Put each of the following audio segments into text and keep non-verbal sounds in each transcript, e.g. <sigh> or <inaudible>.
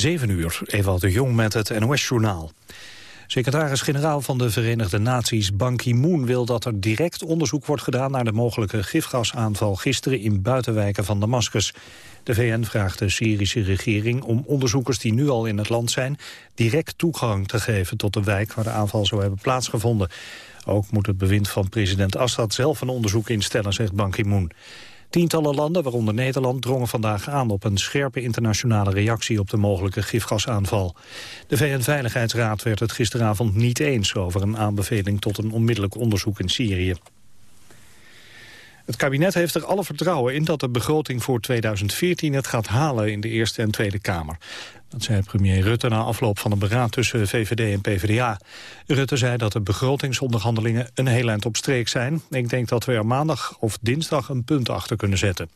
7 uur, Ewald de Jong met het NOS-journaal. Secretaris-generaal van de Verenigde Naties Ban Ki-moon wil dat er direct onderzoek wordt gedaan naar de mogelijke gifgasaanval gisteren in buitenwijken van Damascus. De VN vraagt de Syrische regering om onderzoekers die nu al in het land zijn direct toegang te geven tot de wijk waar de aanval zou hebben plaatsgevonden. Ook moet het bewind van president Assad zelf een onderzoek instellen, zegt Ban Ki-moon. Tientallen landen, waaronder Nederland, drongen vandaag aan op een scherpe internationale reactie op de mogelijke gifgasaanval. De VN-veiligheidsraad werd het gisteravond niet eens over een aanbeveling tot een onmiddellijk onderzoek in Syrië. Het kabinet heeft er alle vertrouwen in dat de begroting voor 2014 het gaat halen in de Eerste en Tweede Kamer. Dat zei premier Rutte na afloop van een beraad tussen VVD en PvdA. Rutte zei dat de begrotingsonderhandelingen een heel eind op streek zijn. Ik denk dat we er maandag of dinsdag een punt achter kunnen zetten.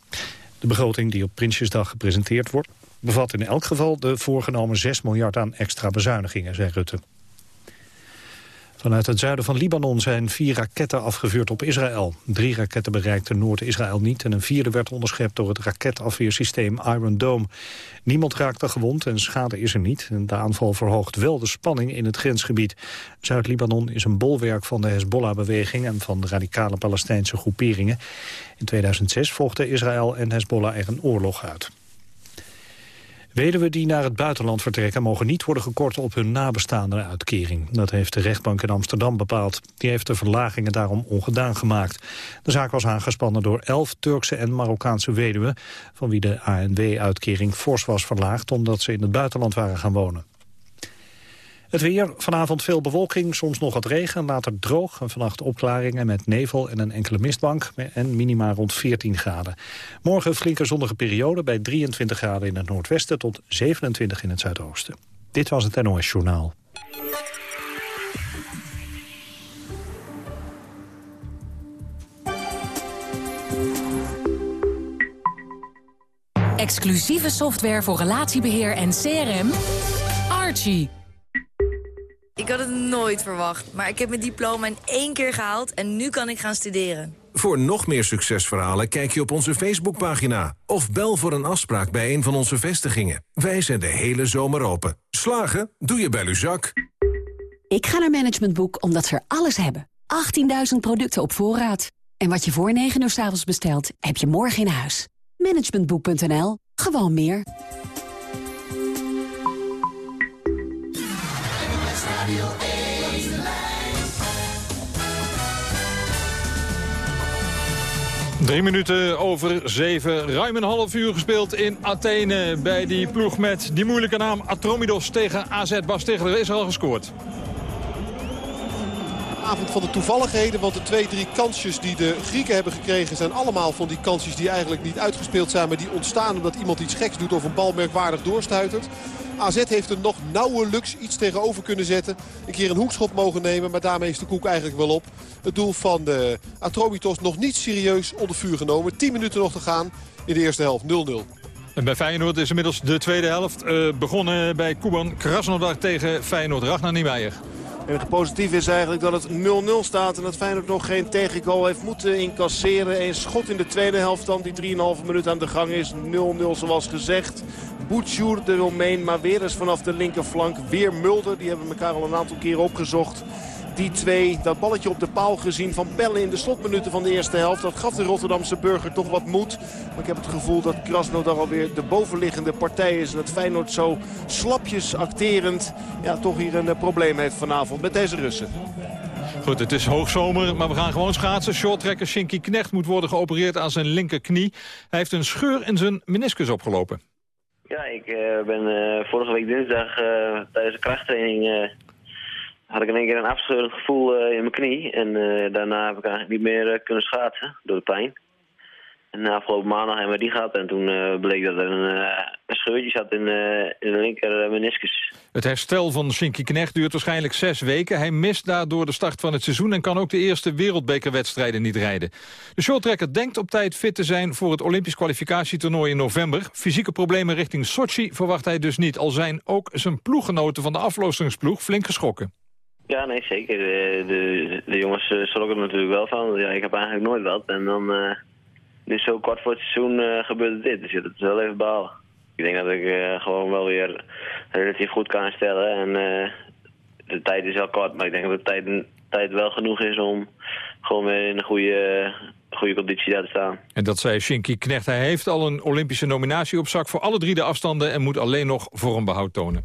De begroting die op Prinsjesdag gepresenteerd wordt... bevat in elk geval de voorgenomen 6 miljard aan extra bezuinigingen, zei Rutte. Vanuit het zuiden van Libanon zijn vier raketten afgevuurd op Israël. Drie raketten bereikten Noord-Israël niet... en een vierde werd onderschept door het raketafweersysteem Iron Dome. Niemand raakte gewond en schade is er niet. De aanval verhoogt wel de spanning in het grensgebied. Zuid-Libanon is een bolwerk van de Hezbollah-beweging... en van de radicale Palestijnse groeperingen. In 2006 vochten Israël en Hezbollah er een oorlog uit. Weduwen die naar het buitenland vertrekken mogen niet worden gekort op hun nabestaande uitkering. Dat heeft de rechtbank in Amsterdam bepaald. Die heeft de verlagingen daarom ongedaan gemaakt. De zaak was aangespannen door elf Turkse en Marokkaanse weduwen... van wie de ANW-uitkering fors was verlaagd omdat ze in het buitenland waren gaan wonen. Het weer, vanavond veel bewolking, soms nog wat regen, later droog. En vannacht opklaringen met nevel en een enkele mistbank en minima rond 14 graden. Morgen flinke zonnige periode bij 23 graden in het noordwesten tot 27 in het zuidoosten. Dit was het NOS Journaal. Exclusieve software voor relatiebeheer en CRM. Archie. Ik had het nooit verwacht, maar ik heb mijn diploma in één keer gehaald en nu kan ik gaan studeren. Voor nog meer succesverhalen kijk je op onze Facebookpagina. Of bel voor een afspraak bij een van onze vestigingen. Wij zijn de hele zomer open. Slagen? Doe je bij Luzak. Ik ga naar Management Boek omdat ze er alles hebben. 18.000 producten op voorraad. En wat je voor 9 uur s avonds bestelt, heb je morgen in huis. Managementboek.nl. Gewoon meer. Drie minuten over zeven, ruim een half uur gespeeld in Athene... bij die ploeg met die moeilijke naam Atromidos tegen AZ. Bas Tegeler is al gescoord avond van de toevalligheden. Want de twee, drie kansjes die de Grieken hebben gekregen... zijn allemaal van die kansjes die eigenlijk niet uitgespeeld zijn... maar die ontstaan omdat iemand iets geks doet of een bal merkwaardig doorstuitert. AZ heeft er nog nauwelijks iets tegenover kunnen zetten. Een keer een hoekschop mogen nemen, maar daarmee is de koek eigenlijk wel op. Het doel van de Atromitos nog niet serieus onder vuur genomen. 10 minuten nog te gaan in de eerste helft, 0-0. En bij Feyenoord is inmiddels de tweede helft uh, begonnen bij Kuban Krasnodar tegen Feyenoord. Ragnar Niemeyer. En het positief is eigenlijk dat het 0-0 staat. En dat Feyenoord nog geen tegengoal heeft moeten incasseren. Een schot in de tweede helft dan die 3,5 minuut aan de gang is. 0-0 zoals gezegd. Boetjoer de Romein, maar weer eens vanaf de linkerflank. Weer Mulder, die hebben elkaar al een aantal keren opgezocht. Die twee, dat balletje op de paal gezien van Pelle in de slotminuten van de eerste helft. Dat gaf de Rotterdamse burger toch wat moed. Maar ik heb het gevoel dat Krasnodar alweer de bovenliggende partij is. En dat Feyenoord zo slapjes acterend ja, toch hier een eh, probleem heeft vanavond met deze Russen. Goed, het is hoogzomer, maar we gaan gewoon schaatsen. Shorttrekker Shinky Knecht moet worden geopereerd aan zijn linkerknie. Hij heeft een scheur in zijn meniscus opgelopen. Ja, ik uh, ben uh, vorige week dinsdag uh, tijdens de krachttraining had ik in één keer een afscheurend gevoel in mijn knie. En daarna heb ik eigenlijk niet meer kunnen schaatsen door de pijn. En afgelopen maandag hebben we die gehad en toen bleek dat er een, uh, scheurtje zat in, in de linker meniscus. Het herstel van Shinky Knecht duurt waarschijnlijk zes weken. Hij mist daardoor de start van het seizoen en kan ook de eerste wereldbekerwedstrijden niet rijden. De shorttrekker denkt op tijd fit te zijn voor het Olympisch kwalificatietoernooi in november. Fysieke problemen richting Sochi verwacht hij dus niet. Al zijn ook zijn ploeggenoten van de aflossingsploeg flink geschrokken. Ja, nee, zeker. De, de, de jongens schrokken er natuurlijk wel van. Ja, ik heb eigenlijk nooit wat en dan dus zo kort voor het seizoen uh, dit. Dus ja, dat is wel even balen. ik denk dat ik eh, gewoon wel weer relatief goed kan herstellen. En eh, de tijd is wel kort, maar ik denk dat de tijd, tijd wel genoeg is om gewoon weer in een goede, goede conditie daar te staan. En dat zei Shinky Knecht. Hij heeft al een Olympische nominatie op zak voor alle drie de afstanden... en moet alleen nog vormbehoud tonen.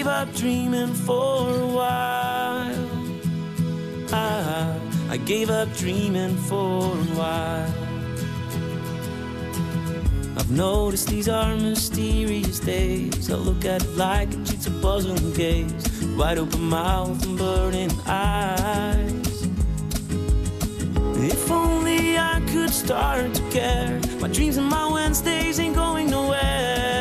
Gave up dreaming for a while. I, I gave up dreaming for a while. I've noticed these are mysterious days. I look at it like a jigsaw puzzle and gaze. Wide open mouth and burning eyes. If only I could start to care. My dreams and my Wednesdays ain't going nowhere.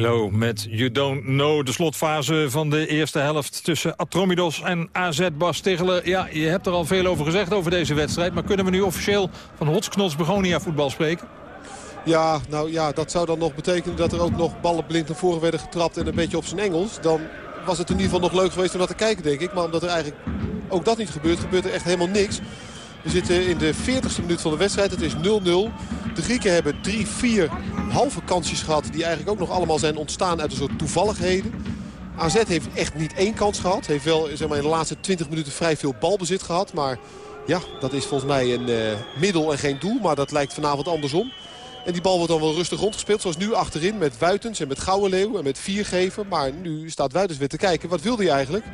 Milo met You Don't Know. De slotfase van de eerste helft tussen Atromidos en AZ Bas Tichelen. Ja, je hebt er al veel over gezegd over deze wedstrijd. Maar kunnen we nu officieel van Hotsknots Begonia voetbal spreken? Ja, nou ja, dat zou dan nog betekenen dat er ook nog ballen blind naar voren werden getrapt en een beetje op zijn Engels. Dan was het in ieder geval nog leuk geweest om dat te kijken, denk ik. Maar omdat er eigenlijk ook dat niet gebeurt, gebeurt er echt helemaal niks. We zitten in de 40ste minuut van de wedstrijd. Het is 0-0. De Grieken hebben drie, vier halve kansjes gehad. Die eigenlijk ook nog allemaal zijn ontstaan uit een soort toevalligheden. AZ heeft echt niet één kans gehad. Heeft wel zeg maar, in de laatste 20 minuten vrij veel balbezit gehad. Maar ja, dat is volgens mij een eh, middel en geen doel. Maar dat lijkt vanavond andersom. En die bal wordt dan wel rustig rondgespeeld. Zoals nu achterin met Wuitens en met Gouwenleeuw en met Viergever. Maar nu staat Wuitens weer te kijken. Wat wil hij eigenlijk?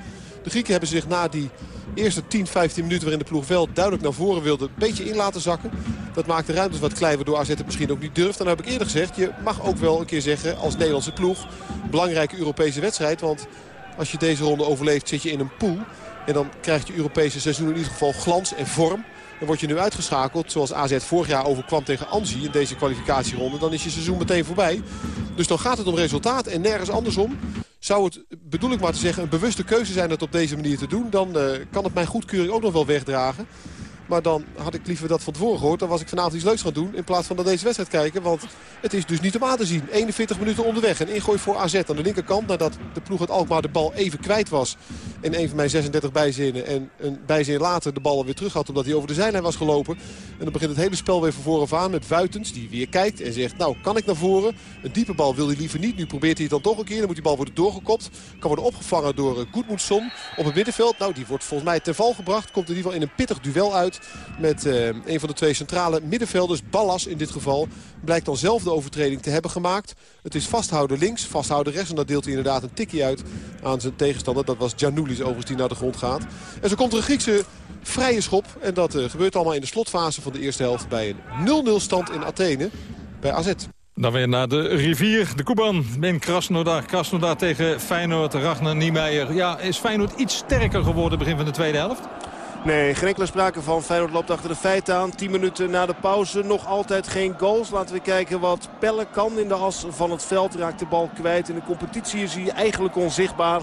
De Grieken hebben zich na die eerste 10, 15 minuten waarin de ploeg wel duidelijk naar voren wilde... een beetje in laten zakken. Dat maakt de ruimtes wat klein waardoor AZ het misschien ook niet durft. Dan heb ik eerder gezegd, je mag ook wel een keer zeggen als Nederlandse ploeg... belangrijke Europese wedstrijd. Want als je deze ronde overleeft zit je in een pool. En dan krijgt je Europese seizoen in ieder geval glans en vorm. Dan word je nu uitgeschakeld, zoals AZ vorig jaar overkwam tegen Anzi in deze kwalificatieronde. Dan is je seizoen meteen voorbij. Dus dan gaat het om resultaat en nergens andersom. Zou het, bedoel ik maar te zeggen, een bewuste keuze zijn het op deze manier te doen... dan uh, kan het mijn goedkeuring ook nog wel wegdragen. Maar dan had ik liever dat van tevoren gehoord. Dan was ik vanavond iets leuks gaan doen in plaats van naar deze wedstrijd kijken. Want het is dus niet om aan te zien. 41 minuten onderweg. Een ingooi voor AZ aan de linkerkant. Nadat de ploeg het Alkmaar de bal even kwijt was. In een van mijn 36 bijzinnen. En een bijzin later de bal weer terug had. Omdat hij over de zijlijn was gelopen. En dan begint het hele spel weer van vooraf aan met Wuitens. Die weer kijkt en zegt nou kan ik naar voren. Een diepe bal wil hij liever niet. Nu probeert hij het dan toch een keer. Dan moet die bal worden doorgekopt. Kan worden opgevangen door Goedmoedson op het middenveld. Nou die wordt volgens mij ten val gebracht. Komt in ieder geval in een pittig duel uit met uh, een van de twee centrale middenvelders. Ballas in dit geval. Blijkt dan zelf de overtreding te hebben gemaakt. Het is vasthouden links, vasthouden rechts. En dat deelt hij inderdaad een tikje uit aan zijn tegenstander. Dat was Janoulis overigens die naar de grond gaat. En zo komt er een Griekse vrije schop. En dat uh, gebeurt allemaal in de slotfase van de eerste helft bij een 0-0 stand in Athene bij AZ. Dan weer naar de rivier, de Kuban in Krasnodar. Krasnodar tegen Feyenoord, Ragnar Niemeyer. Ja, is Feyenoord iets sterker geworden begin van de tweede helft? Nee, geen enkele sprake van. Feyenoord loopt achter de feiten aan. 10 minuten na de pauze. Nog altijd geen goals. Laten we kijken wat Pelle kan in de as van het veld. Raakt de bal kwijt. In de competitie is hij eigenlijk onzichtbaar.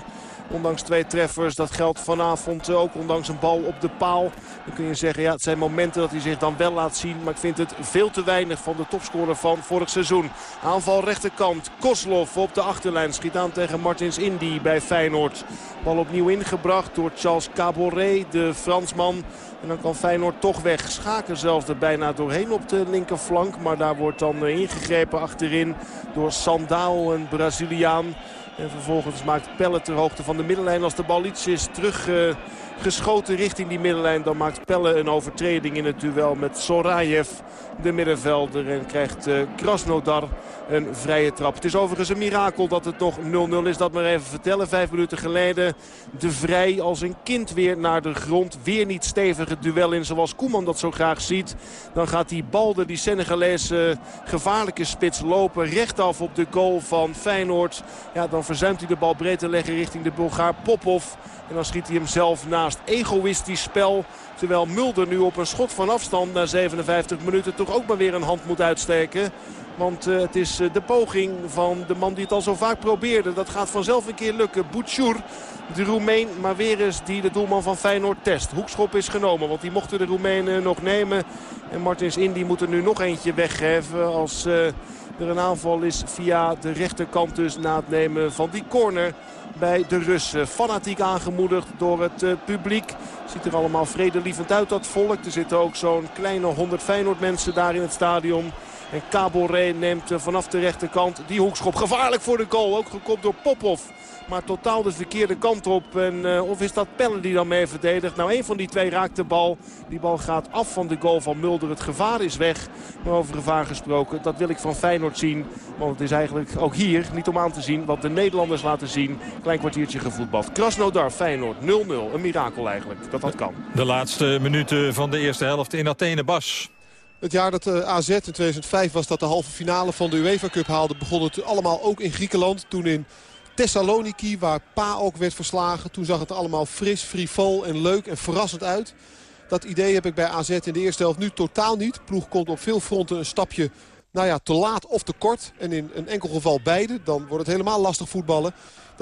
Ondanks twee treffers. Dat geldt vanavond ook. Ondanks een bal op de paal. Dan kun je zeggen, ja, het zijn momenten dat hij zich dan wel laat zien. Maar ik vind het veel te weinig van de topscorer van vorig seizoen. Aanval rechterkant. Koslov op de achterlijn. Schiet aan tegen Martins Indy bij Feyenoord. Bal opnieuw ingebracht door Charles Caboret, de Fransman. En dan kan Feyenoord toch weg. Schaken zelfs er bijna doorheen op de linkerflank. Maar daar wordt dan ingegrepen achterin door Sandao, een Braziliaan. En vervolgens maakt Pelle ter hoogte van de middenlijn als de bal iets is teruggeschoten richting die middenlijn. Dan maakt Pelle een overtreding in het duel met Sorayev, de middenvelder. En krijgt uh, Krasnodar een vrije trap. Het is overigens een mirakel dat het nog 0-0 is. Dat maar even vertellen. Vijf minuten geleden de Vrij als een kind weer naar de grond. Weer niet stevig het duel in zoals Koeman dat zo graag ziet. Dan gaat die balde, die Senegalese gevaarlijke spits lopen. Rechtaf op de goal van Feyenoord. Ja, dan verzuimt hij de bal breed te leggen richting de Bulgaar Popov. En dan schiet hij hem zelf naast. Egoïstisch spel. Terwijl Mulder nu op een schot van afstand na 57 minuten toch ook maar weer een hand moet uitsteken. Want uh, het is uh, de poging van de man die het al zo vaak probeerde. Dat gaat vanzelf een keer lukken. Butchur, de Roemeen, maar weer eens die de doelman van Feyenoord test. Hoekschop is genomen, want die mochten de Roemenen nog nemen. En Martins Indy moet er nu nog eentje weggeven als uh, er een aanval is via de rechterkant dus na het nemen van die corner bij de Russen. Fanatiek aangemoedigd door het uh, publiek. Ziet er allemaal vredelievend uit dat volk. Er zitten ook zo'n kleine 100 Feyenoord mensen daar in het stadion. En Caboret neemt uh, vanaf de rechterkant die hoekschop. Gevaarlijk voor de goal. Ook gekopt door Popov. Maar totaal de verkeerde kant op. En, uh, of is dat Pelle die dan mee verdedigt? Nou, een van die twee raakt de bal. Die bal gaat af van de goal van Mulder. Het gevaar is weg. Maar over gevaar gesproken, dat wil ik van Feyenoord zien. Want het is eigenlijk ook hier niet om aan te zien wat de Nederlanders laten zien. Klein kwartiertje gevoetbald. Krasnodar, Feyenoord 0-0. Een mirakel eigenlijk, dat dat kan. De laatste minuten van de eerste helft in Athene. Bas. Het jaar dat de AZ in 2005 was dat de halve finale van de UEFA Cup haalde... begon het allemaal ook in Griekenland. Toen in Thessaloniki, waar Pa ook werd verslagen. Toen zag het allemaal fris, frivol en leuk en verrassend uit. Dat idee heb ik bij AZ in de eerste helft nu totaal niet. Ploeg komt op veel fronten een stapje nou ja, te laat of te kort. En in een enkel geval beide. Dan wordt het helemaal lastig voetballen.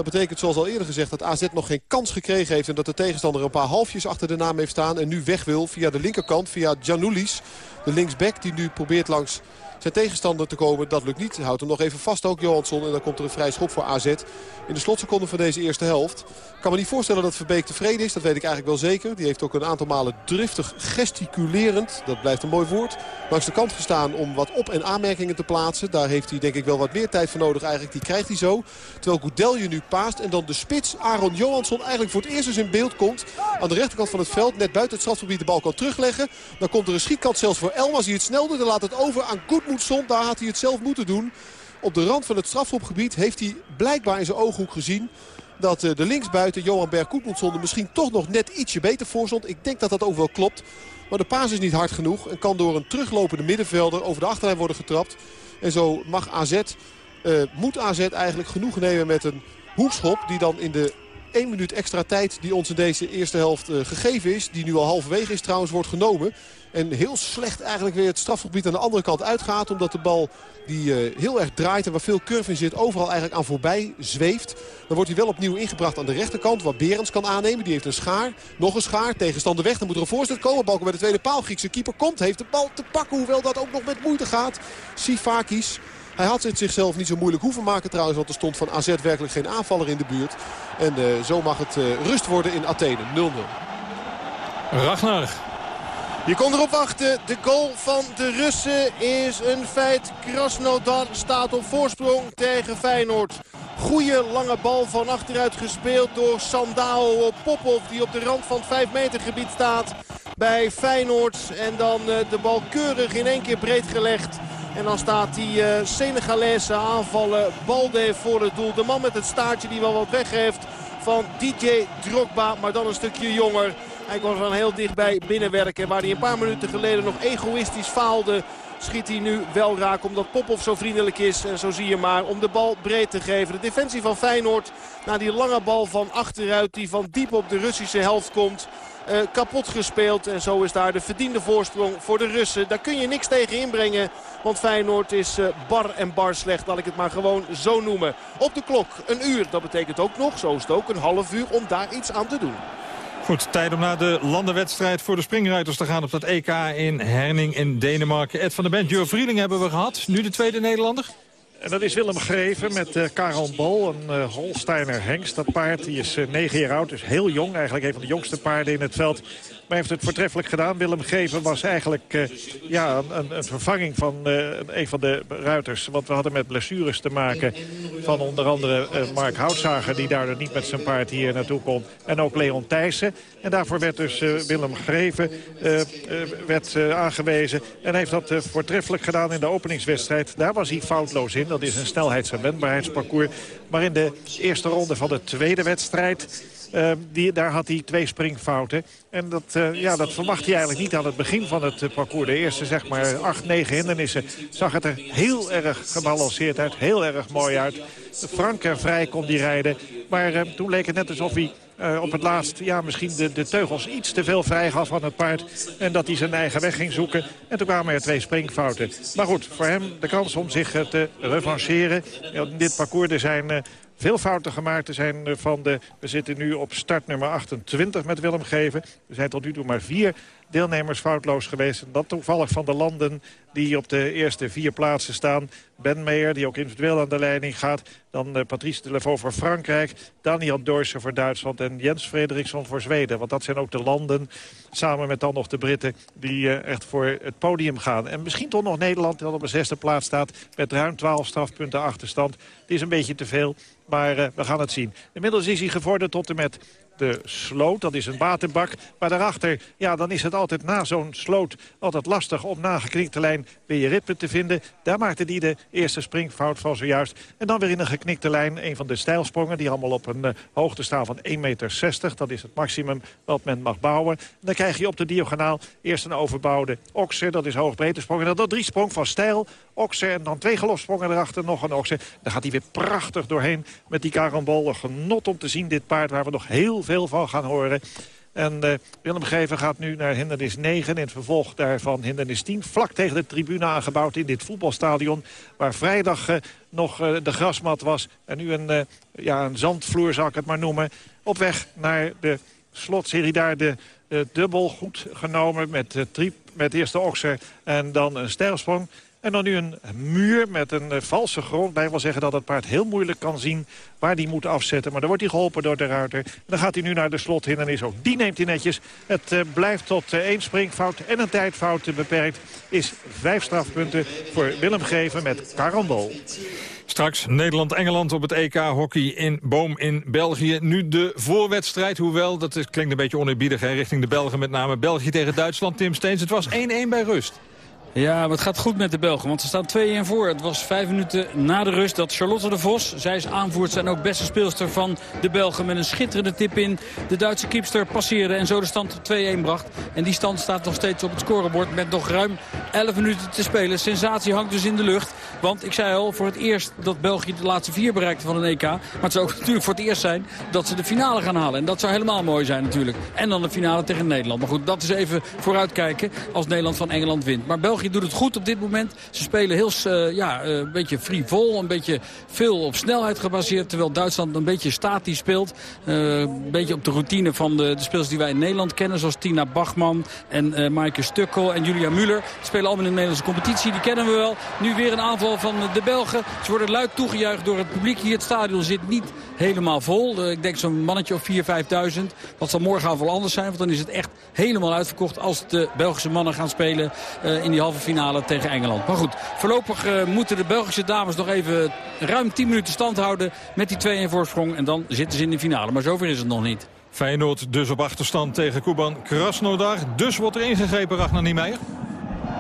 Dat betekent zoals al eerder gezegd dat AZ nog geen kans gekregen heeft. En dat de tegenstander een paar halfjes achter de naam heeft staan. En nu weg wil via de linkerkant, via Janoulis. De linksback die nu probeert langs zijn tegenstander te komen. Dat lukt niet. Houdt hem nog even vast ook Johansson. En dan komt er een vrij schop voor AZ in de slotseconde van deze eerste helft. Kan me niet voorstellen dat Verbeek tevreden is. Dat weet ik eigenlijk wel zeker. Die heeft ook een aantal malen driftig gesticulerend. Dat blijft een mooi woord. Langs de kant gestaan om wat op- en aanmerkingen te plaatsen. Daar heeft hij denk ik wel wat meer tijd voor nodig eigenlijk. Die krijgt hij zo. Terwijl Goudelje nu paast. En dan de spits Aaron Johansson eigenlijk voor het eerst eens in beeld komt. Aan de rechterkant van het veld. Net buiten het strafgebied de bal kan terugleggen. Dan komt er een schietkant zelfs voor Elmas. Die het snel doet. Dan laat het over aan Goedmoedson. Daar had hij het zelf moeten doen. Op de rand van het strafschopgebied heeft hij blijkbaar in zijn ooghoek gezien dat de linksbuiten Johan Berg Koetmondsson er misschien toch nog net ietsje beter voor stond. Ik denk dat dat ook wel klopt. Maar de paas is niet hard genoeg en kan door een teruglopende middenvelder over de achterlijn worden getrapt. En zo mag AZ, uh, moet AZ eigenlijk genoeg nemen met een hoekschop die dan in de 1 minuut extra tijd die ons in deze eerste helft uh, gegeven is. Die nu al halverwege is trouwens wordt genomen. En heel slecht eigenlijk weer het strafgebied aan de andere kant uitgaat. Omdat de bal die uh, heel erg draait en waar veel curve in zit overal eigenlijk aan voorbij zweeft. Dan wordt hij wel opnieuw ingebracht aan de rechterkant. Waar Berends kan aannemen. Die heeft een schaar. Nog een schaar. Tegenstander weg. Dan moet er een voorstel komen. Balken bij de tweede paal. Griekse keeper komt. Heeft de bal te pakken. Hoewel dat ook nog met moeite gaat. Sifakis. Hij had het zichzelf niet zo moeilijk hoeven maken trouwens. Want er stond van AZ werkelijk geen aanvaller in de buurt. En uh, zo mag het uh, rust worden in Athene. 0-0. Ragnar. Je kon erop wachten. De goal van de Russen is een feit. Krasnodar staat op voorsprong tegen Feyenoord. Goeie lange bal van achteruit gespeeld door Sandao op Popov. Die op de rand van het 5 meter gebied staat. bij Feyenoord. En dan de bal keurig in één keer breed gelegd. En dan staat die Senegalese aanvallen Balde voor het doel. De man met het staartje die wel wat weggeeft van DJ Drogba. Maar dan een stukje jonger. Hij kwam van heel dichtbij binnenwerken. Waar hij een paar minuten geleden nog egoïstisch faalde schiet hij nu wel raak omdat Popov zo vriendelijk is. En zo zie je maar om de bal breed te geven. De defensie van Feyenoord na die lange bal van achteruit die van diep op de Russische helft komt. Uh, kapot gespeeld. En zo is daar de verdiende voorsprong voor de Russen. Daar kun je niks tegen inbrengen. Want Feyenoord is uh, bar en bar slecht. Laat ik het maar gewoon zo noemen. Op de klok een uur. Dat betekent ook nog, zo is het ook, een half uur om daar iets aan te doen. Goed, tijd om naar de landenwedstrijd voor de springruiters te gaan op dat EK in Herning in Denemarken. Ed van der Bent, Jur Vrieling hebben we gehad. Nu de tweede Nederlander? En dat is Willem Greven met uh, Karel Bol, een uh, Holsteiner Hengst. Dat paard die is uh, negen jaar oud, dus heel jong. Eigenlijk een van de jongste paarden in het veld. Maar heeft het voortreffelijk gedaan. Willem Geven was eigenlijk uh, ja, een, een, vervanging van uh, een van de ruiters. Want we hadden met blessures te maken van onder andere uh, Mark Houtzager... die daardoor niet met zijn paard hier naartoe kon. En ook Leon Thijssen. En daarvoor werd dus Willem Greven werd, aangewezen. En heeft dat voortreffelijk gedaan in de openingswedstrijd. Daar was hij foutloos in. Dat is een snelheids- en wendbaarheidsparcours. Maar in de eerste ronde van de tweede wedstrijd... Uh, die, daar had hij twee springfouten. En dat, uh, ja, dat verwacht hij eigenlijk niet aan het begin van het uh, parcours. De eerste zeg maar acht, negen hindernissen zag het er heel erg gebalanceerd uit. Heel erg mooi uit. Frank en vrij kon die rijden. Maar toen leek het net alsof hij uh, op het laatst ja, misschien de, de teugels iets te veel vrij gaf van het paard. En dat hij zijn eigen weg ging zoeken. En toen kwamen er twee springfouten. Maar goed, voor hem de kans om zich te revancheren. In dit parcours er zijn veel fouten gemaakt. Er zijn van de, we zitten nu op start nummer 28 met Willem Geven. Er zijn tot nu toe maar vier deelnemers foutloos geweest. En dat toevallig van de landen die op de eerste vier plaatsen staan. Ben Meijer, die ook individueel aan de leiding gaat. Dan uh, Patrice Delevaux voor Frankrijk. Daniel Dorsen voor Duitsland. En Jens Frederiksson voor Zweden. Want dat zijn ook de landen, samen met dan nog de Britten... die uh, echt voor het podium gaan. En misschien toch nog Nederland, dat op de zesde plaats staat... met ruim 12 strafpunten achterstand. Het is een beetje te veel, maar uh, we gaan het zien. Inmiddels is hij gevorderd tot en met de sloot. Dat is een waterbak. Maar daarachter, ja, dan is het altijd na zo'n sloot altijd lastig om na geknikte lijn weer je ritme te vinden. Daar maakte hij de eerste springfout van zojuist. En dan weer in een geknikte lijn, een van de stijlsprongen... die allemaal op een uh, hoogte staan van 1,60 meter. Dat is het maximum wat men mag bouwen. En dan krijg je op de diagonaal eerst een overbouwde okser. Dat is hoogbreedte sprong. En dan drie sprong van stijl, okser en dan twee gelofsprongen erachter, nog een okser. Dan gaat hij weer prachtig doorheen met die karambol. Genot om te zien dit paard waar we nog heel veel van gaan horen. En uh, Willem Geven gaat nu naar hindernis 9. In het vervolg daarvan hindernis 10. Vlak tegen de tribune aangebouwd in dit voetbalstadion. Waar vrijdag uh, nog uh, de grasmat was. En nu een, ja, een zandvloer zal ik het maar noemen. Op weg naar de slotserie daar de dubbel goed genomen. Met, triep, met eerst de okser en dan een stijlsprong. En dan nu een muur met een uh, valse grond. Bij wil zeggen dat het paard heel moeilijk kan zien waar hij moet afzetten. Maar dan wordt hij geholpen door de ruiter. Dan gaat hij nu naar de slothindernis. Ook die neemt hij netjes. Het uh, blijft tot uh, één springfout en een tijdfout beperkt. Is vijf strafpunten voor Willem Geven met Karambol. Straks Nederland-Engeland op het EK-hockey in Boom in België. Nu de voorwedstrijd, hoewel, dat is, klinkt een beetje oneerbiedig hè, richting de Belgen met name. België tegen Duitsland, Tim Steens. Het was 1-1 bij rust. Ja, maar het gaat goed met de Belgen, want ze staan 2-1 voor. Het was vijf minuten na de rust dat Charlotte de Vos, zij is aanvoerster en ook beste speelster van de Belgen, met een schitterende tip in de Duitse kiepster passeerde en zo de stand 2-1 bracht. En die stand staat nog steeds op het scorebord met nog ruim 11 minuten te spelen. Sensatie hangt dus in de lucht, want ik zei al, voor het eerst dat België de laatste vier bereikte van een EK. Maar het zou <laughs> natuurlijk voor het eerst zijn dat ze de finale gaan halen. En dat zou helemaal mooi zijn natuurlijk. En dan de finale tegen Nederland. Maar goed, dat is even vooruitkijken als Nederland van Engeland wint. Maar België België doet het goed op dit moment. Ze spelen heel, uh, ja, uh, een beetje frivol, een beetje veel op snelheid gebaseerd. Terwijl Duitsland een beetje statisch speelt. Uh, een beetje op de routine van de, de spelers die wij in Nederland kennen. Zoals Tina Bachman en uh, Maaike Stukkel en Julia Muller. Spelen allemaal in de Nederlandse competitie. Die kennen we wel. Nu weer een aanval van de Belgen. Ze worden luid toegejuicht door het publiek hier. Het stadion zit niet helemaal vol. ik denk zo'n mannetje of 4.000, 5.000. Dat zal morgen wel anders zijn. Want dan is het echt helemaal uitverkocht als de Belgische mannen gaan spelen in die halve finale tegen Engeland. Maar goed, voorlopig uh, moeten de Belgische dames nog even ruim 10 minuten stand houden met die 2-1 voorsprong. En dan zitten ze in de finale. Maar zover is het nog niet. Feyenoord dus op achterstand tegen Kuban Krasnodar. Dus wordt er ingegrepen, Ragnar Niemeyer.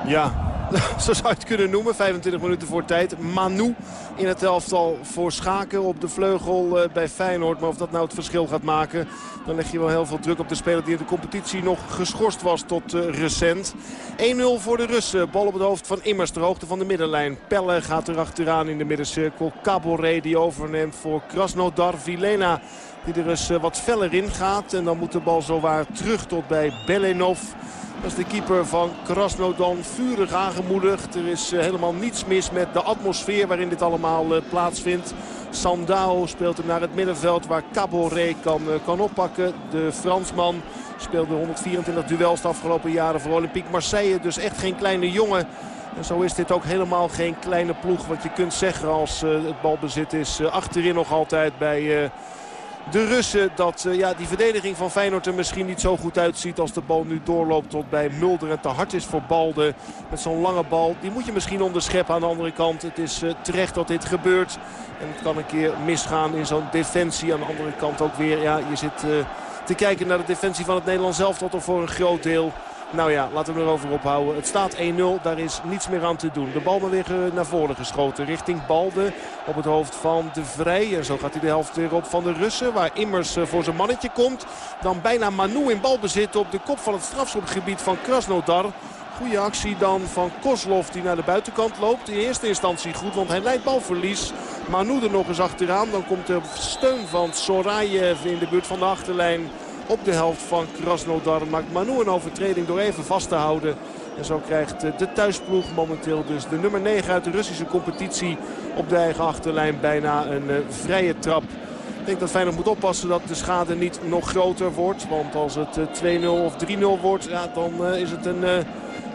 Ja, <laughs> zo zou je het kunnen noemen. 25 minuten voor tijd. Manu in het elftal voor Schaken op de vleugel eh, bij Feyenoord. Maar of dat nou het verschil gaat maken... dan leg je wel heel veel druk op de speler die in de competitie nog geschorst was tot uh, recent. 1-0 voor de Russen. Bal op het hoofd van Immers ter hoogte van de middenlijn. Pelle gaat er achteraan in de middencirkel. Caboret die overneemt voor Krasnodar. Vilena die er eens wat feller in gaat. En dan moet de bal zowaar terug tot bij Belenov. Dat is de keeper van Krasnodar. Vurig aangemoedigd. Er is helemaal niets mis met de atmosfeer waarin dit allemaal plaatsvindt. Sandao speelt hem naar het middenveld waar Caboret kan, kan oppakken. De Fransman speelde 124 duels de afgelopen jaren voor Olympique Marseille. Dus echt geen kleine jongen. En zo is dit ook helemaal geen kleine ploeg. Wat je kunt zeggen als het balbezit is achterin nog altijd bij de Russen. Dat ja, die verdediging van Feyenoord er misschien niet zo goed uitziet als de bal nu doorloopt tot bij Mulder. En te hard is voor Balde met zo'n lange bal. Die moet je misschien onderscheppen aan de andere kant. Het is uh, terecht dat dit gebeurt. En het kan een keer misgaan in zo'n defensie. Aan de andere kant ook weer. Ja, je zit uh, te kijken naar de defensie van het Nederlands zelf. Tot er voor een groot deel. Nou ja, laten we erover ophouden. Het staat 1-0, daar is niets meer aan te doen. De bal weer naar voren geschoten richting Balde op het hoofd van de Vrij. En zo gaat hij de helft weer op van de Russen. Waar Immers voor zijn mannetje komt. Dan bijna Manu in balbezit op de kop van het strafschopgebied van Krasnodar. Goede actie dan van Koslov die naar de buitenkant loopt. In eerste instantie goed, want hij leidt balverlies. Manu er nog eens achteraan. Dan komt de steun van Sorayev in de buurt van de achterlijn op de helft van Krasnodar. Maakt Manu een overtreding door even vast te houden. En zo krijgt de thuisploeg momenteel dus de nummer 9 uit de Russische competitie op de eigen achterlijn bijna een uh, vrije trap. Ik denk dat Feyenoord moet oppassen dat de schade niet nog groter wordt. Want als het uh, 2-0 of 3-0 wordt, ja, dan uh, is het een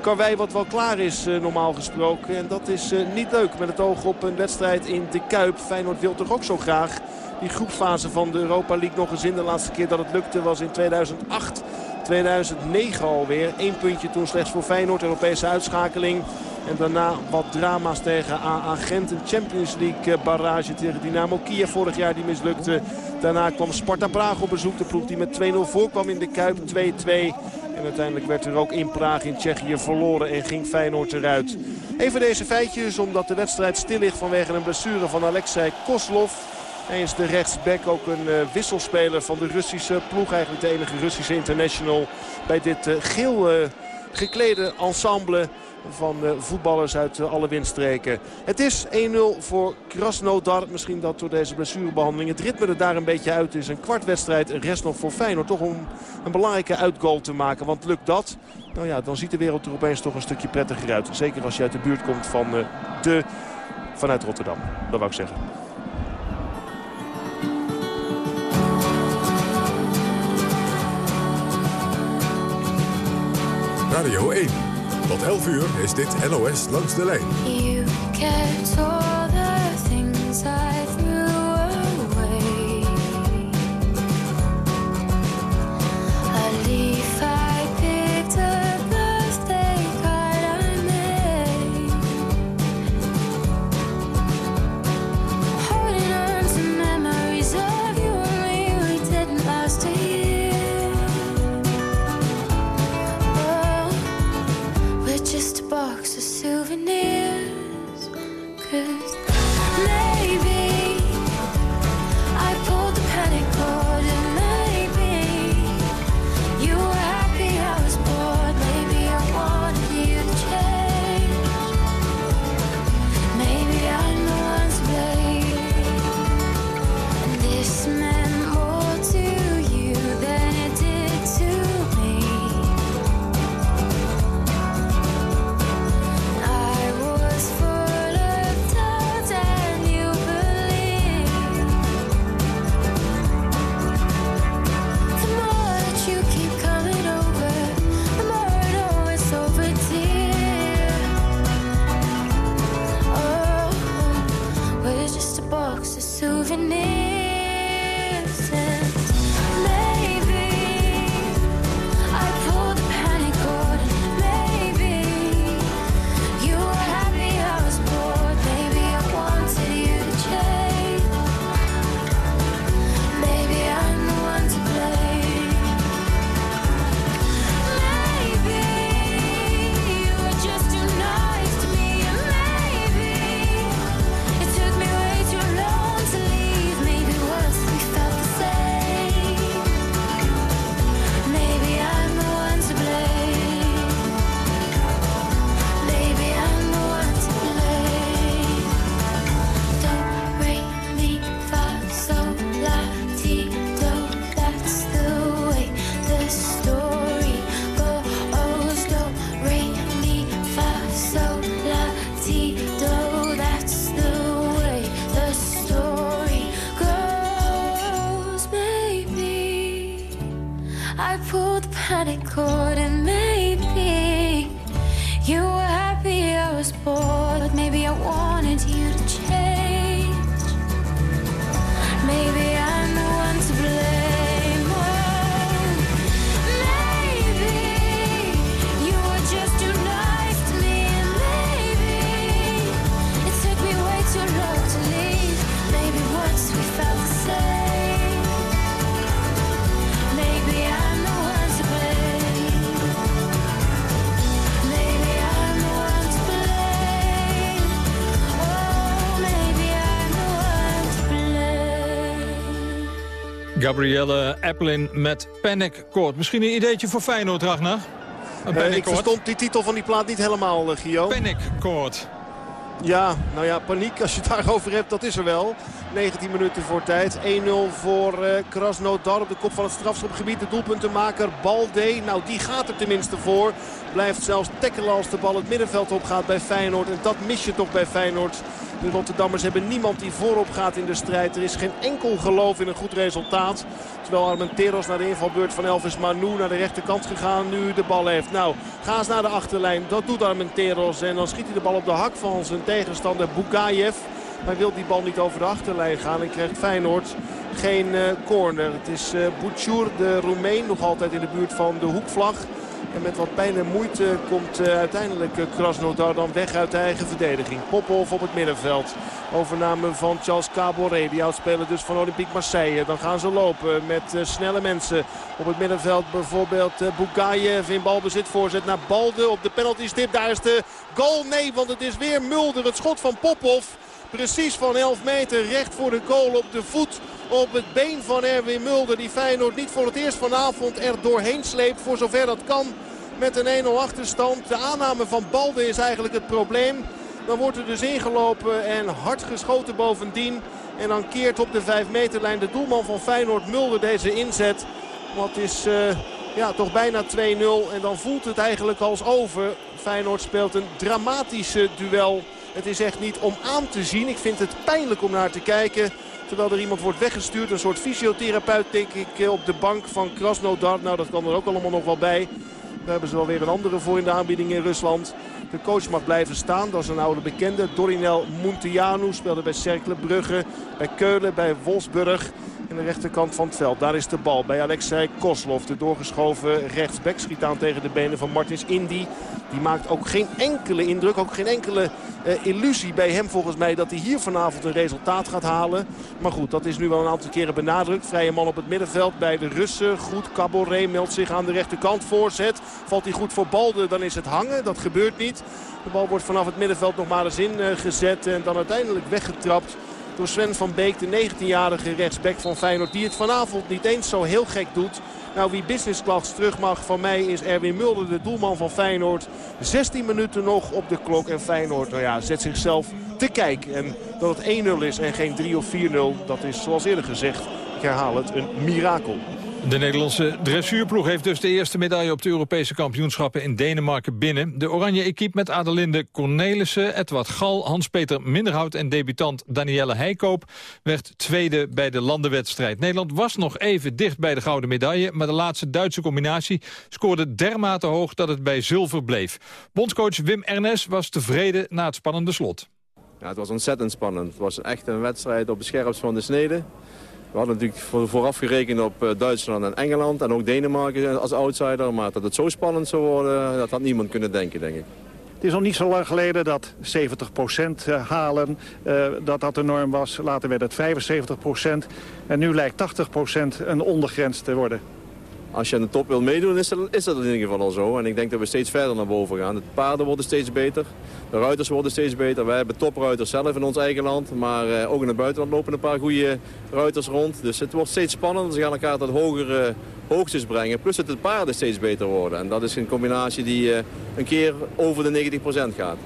karwei wat wel klaar is normaal gesproken. En dat is niet leuk met het oog op een wedstrijd in de Kuip. Feyenoord wil toch ook zo graag die groepsfase van de Europa League nog eens in. De laatste keer dat het lukte was in 2008, 2009 alweer. Eén puntje toen slechts voor Feyenoord, Europese uitschakeling. En daarna wat drama's tegen AA Gent. Een Champions League barrage tegen Dynamo Kiev vorig jaar die mislukte. Daarna kwam Sparta Praag op bezoek. De ploeg die met 2-0 voorkwam in de Kuip 2-2. En uiteindelijk werd er ook in Praag in Tsjechië verloren en ging Feyenoord eruit. Even deze feitjes omdat de wedstrijd stil ligt vanwege een blessure van Alexei Koslov. Hij is de rechtsback, ook een uh, wisselspeler van de Russische ploeg. Eigenlijk de enige Russische international bij dit uh, geel uh, geklede ensemble van voetballers uit alle windstreken. Het is 1-0 voor Krasnodar. Misschien dat door deze blessurebehandeling het ritme er daar een beetje uit is. Een kwart wedstrijd, rest nog voor Feyenoord. Toch om een belangrijke uitgoal te maken. Want lukt dat, nou ja, dan ziet de wereld er opeens toch een stukje prettiger uit. Zeker als je uit de buurt komt van de... vanuit Rotterdam, dat wou ik zeggen. Radio 1. Tot 11 uur is dit NOS langs de lijn. Gabrielle Applin met Panic Court. Misschien een ideetje voor Feyenoord, Ragnar? Panic ik verstond die titel van die plaat niet helemaal, uh, Gio. Panic Court. Ja, nou ja, paniek als je het <laughs> daarover hebt, dat is er wel. 19 minuten voor tijd. 1-0 voor eh Krasnodar op de kop van het strafschopgebied. De doelpuntenmaker Balde, nou die gaat er tenminste voor. Blijft zelfs tackelen als de bal het middenveld opgaat bij Feyenoord. En dat mis je toch bij Feyenoord. De Rotterdammers hebben niemand die voorop gaat in de strijd. Er is geen enkel geloof in een goed resultaat. Terwijl Armenteros naar de invalbeurt van Elvis Manu naar de rechterkant gegaan. Nu de bal heeft. Nou, ga eens naar de achterlijn. Dat doet Armenteros. En dan schiet hij de bal op de hak van zijn tegenstander Bugayev. Maar wil die bal niet over de achterlijn gaan en krijgt Feyenoord geen eh, corner. Het is Butchur, de Roemeen, nog altijd in de buurt van de hoekvlag. En met wat pijn en moeite komt eh, uiteindelijk eh, Krasnodar dan weg uit de eigen verdediging. Popov op het middenveld. Overname van Charles Caboret, die oudspeler dus van Olympique Marseille. Dan gaan ze lopen met eh, snelle mensen. Op het middenveld bijvoorbeeld Bugayev in balbezit voorzet naar Balde op de penaltystip. Daar is de goal. Nee, want het is weer Mulder. Het schot van Popov. Precies van 11 meter recht voor de goal op de voet. Op het been van Erwin Mulder. Die Feyenoord niet voor het eerst vanavond er doorheen sleept. Voor zover dat kan met een 1-0 achterstand. De aanname van Balde is eigenlijk het probleem. Dan wordt er dus ingelopen en hard geschoten bovendien. En dan keert op de 5 meterlijn de doelman van Feyenoord Mulder deze inzet. Wat is uh, ja, toch bijna 2-0. En dan voelt het eigenlijk als over. Feyenoord speelt een dramatische duel. Het is echt niet om aan te zien. Ik vind het pijnlijk om naar te kijken. Terwijl er iemand wordt weggestuurd. Een soort fysiotherapeut denk ik op de bank van Krasnodar. Nou dat kan er ook allemaal nog wel bij. Daar hebben ze wel weer een andere voor in de aanbieding in Rusland. De coach mag blijven staan. Dat is een oude bekende. Dorinel Munteanu speelde bij Cercle Brugge. Bij Keulen, bij Wolfsburg. In de rechterkant van het veld. Daar is de bal bij Alexei Koslov. De doorgeschoven rechtsback schiet aan tegen de benen van Martins Indy. Die maakt ook geen enkele indruk. Ook geen enkele uh, illusie bij hem volgens mij dat hij hier vanavond een resultaat gaat halen. Maar goed, dat is nu wel een aantal keren benadrukt. Vrije man op het middenveld bij de Russen. Goed, Caboret meldt zich aan de rechterkant. Voorzet. Valt hij goed voor Balde, dan is het hangen. Dat gebeurt niet. De bal wordt vanaf het middenveld nog maar eens ingezet. En dan uiteindelijk weggetrapt door Sven van Beek, de 19-jarige rechtsback van Feyenoord. Die het vanavond niet eens zo heel gek doet. Nou, wie businessklacht terug mag van mij is Erwin Mulder, de doelman van Feyenoord. 16 minuten nog op de klok en Feyenoord nou ja, zet zichzelf te kijken. En dat het 1-0 is en geen 3 of 4-0, dat is zoals eerder gezegd, ik herhaal het, een mirakel. De Nederlandse dressuurploeg heeft dus de eerste medaille op de Europese kampioenschappen in Denemarken binnen. De oranje equipe met Adelinde Cornelissen, Edward Gal, Hans-Peter Minderhout en debutant Danielle Heikoop werd tweede bij de landenwedstrijd. Nederland was nog even dicht bij de gouden medaille, maar de laatste Duitse combinatie scoorde dermate hoog dat het bij zilver bleef. Bondscoach Wim Ernest was tevreden na het spannende slot. Ja, het was ontzettend spannend. Het was echt een wedstrijd op het scherpst van de snede. We hadden natuurlijk vooraf gerekend op Duitsland en Engeland en ook Denemarken als outsider. Maar dat het zo spannend zou worden, dat had niemand kunnen denken, denk ik. Het is nog niet zo lang geleden dat 70% halen, uh, dat dat de norm was. Later werd het 75% en nu lijkt 80% een ondergrens te worden. Als je aan de top wil meedoen, is dat, is dat in ieder geval al zo. En ik denk dat we steeds verder naar boven gaan. De paarden worden steeds beter. De ruiters worden steeds beter. Wij hebben topruiters zelf in ons eigen land. Maar uh, ook in het buitenland lopen een paar goede ruiters rond. Dus het wordt steeds spannender. Ze gaan elkaar tot hogere hoogtes brengen. Plus dat de paarden steeds beter worden. En dat is een combinatie die uh, een keer over de 90% gaat.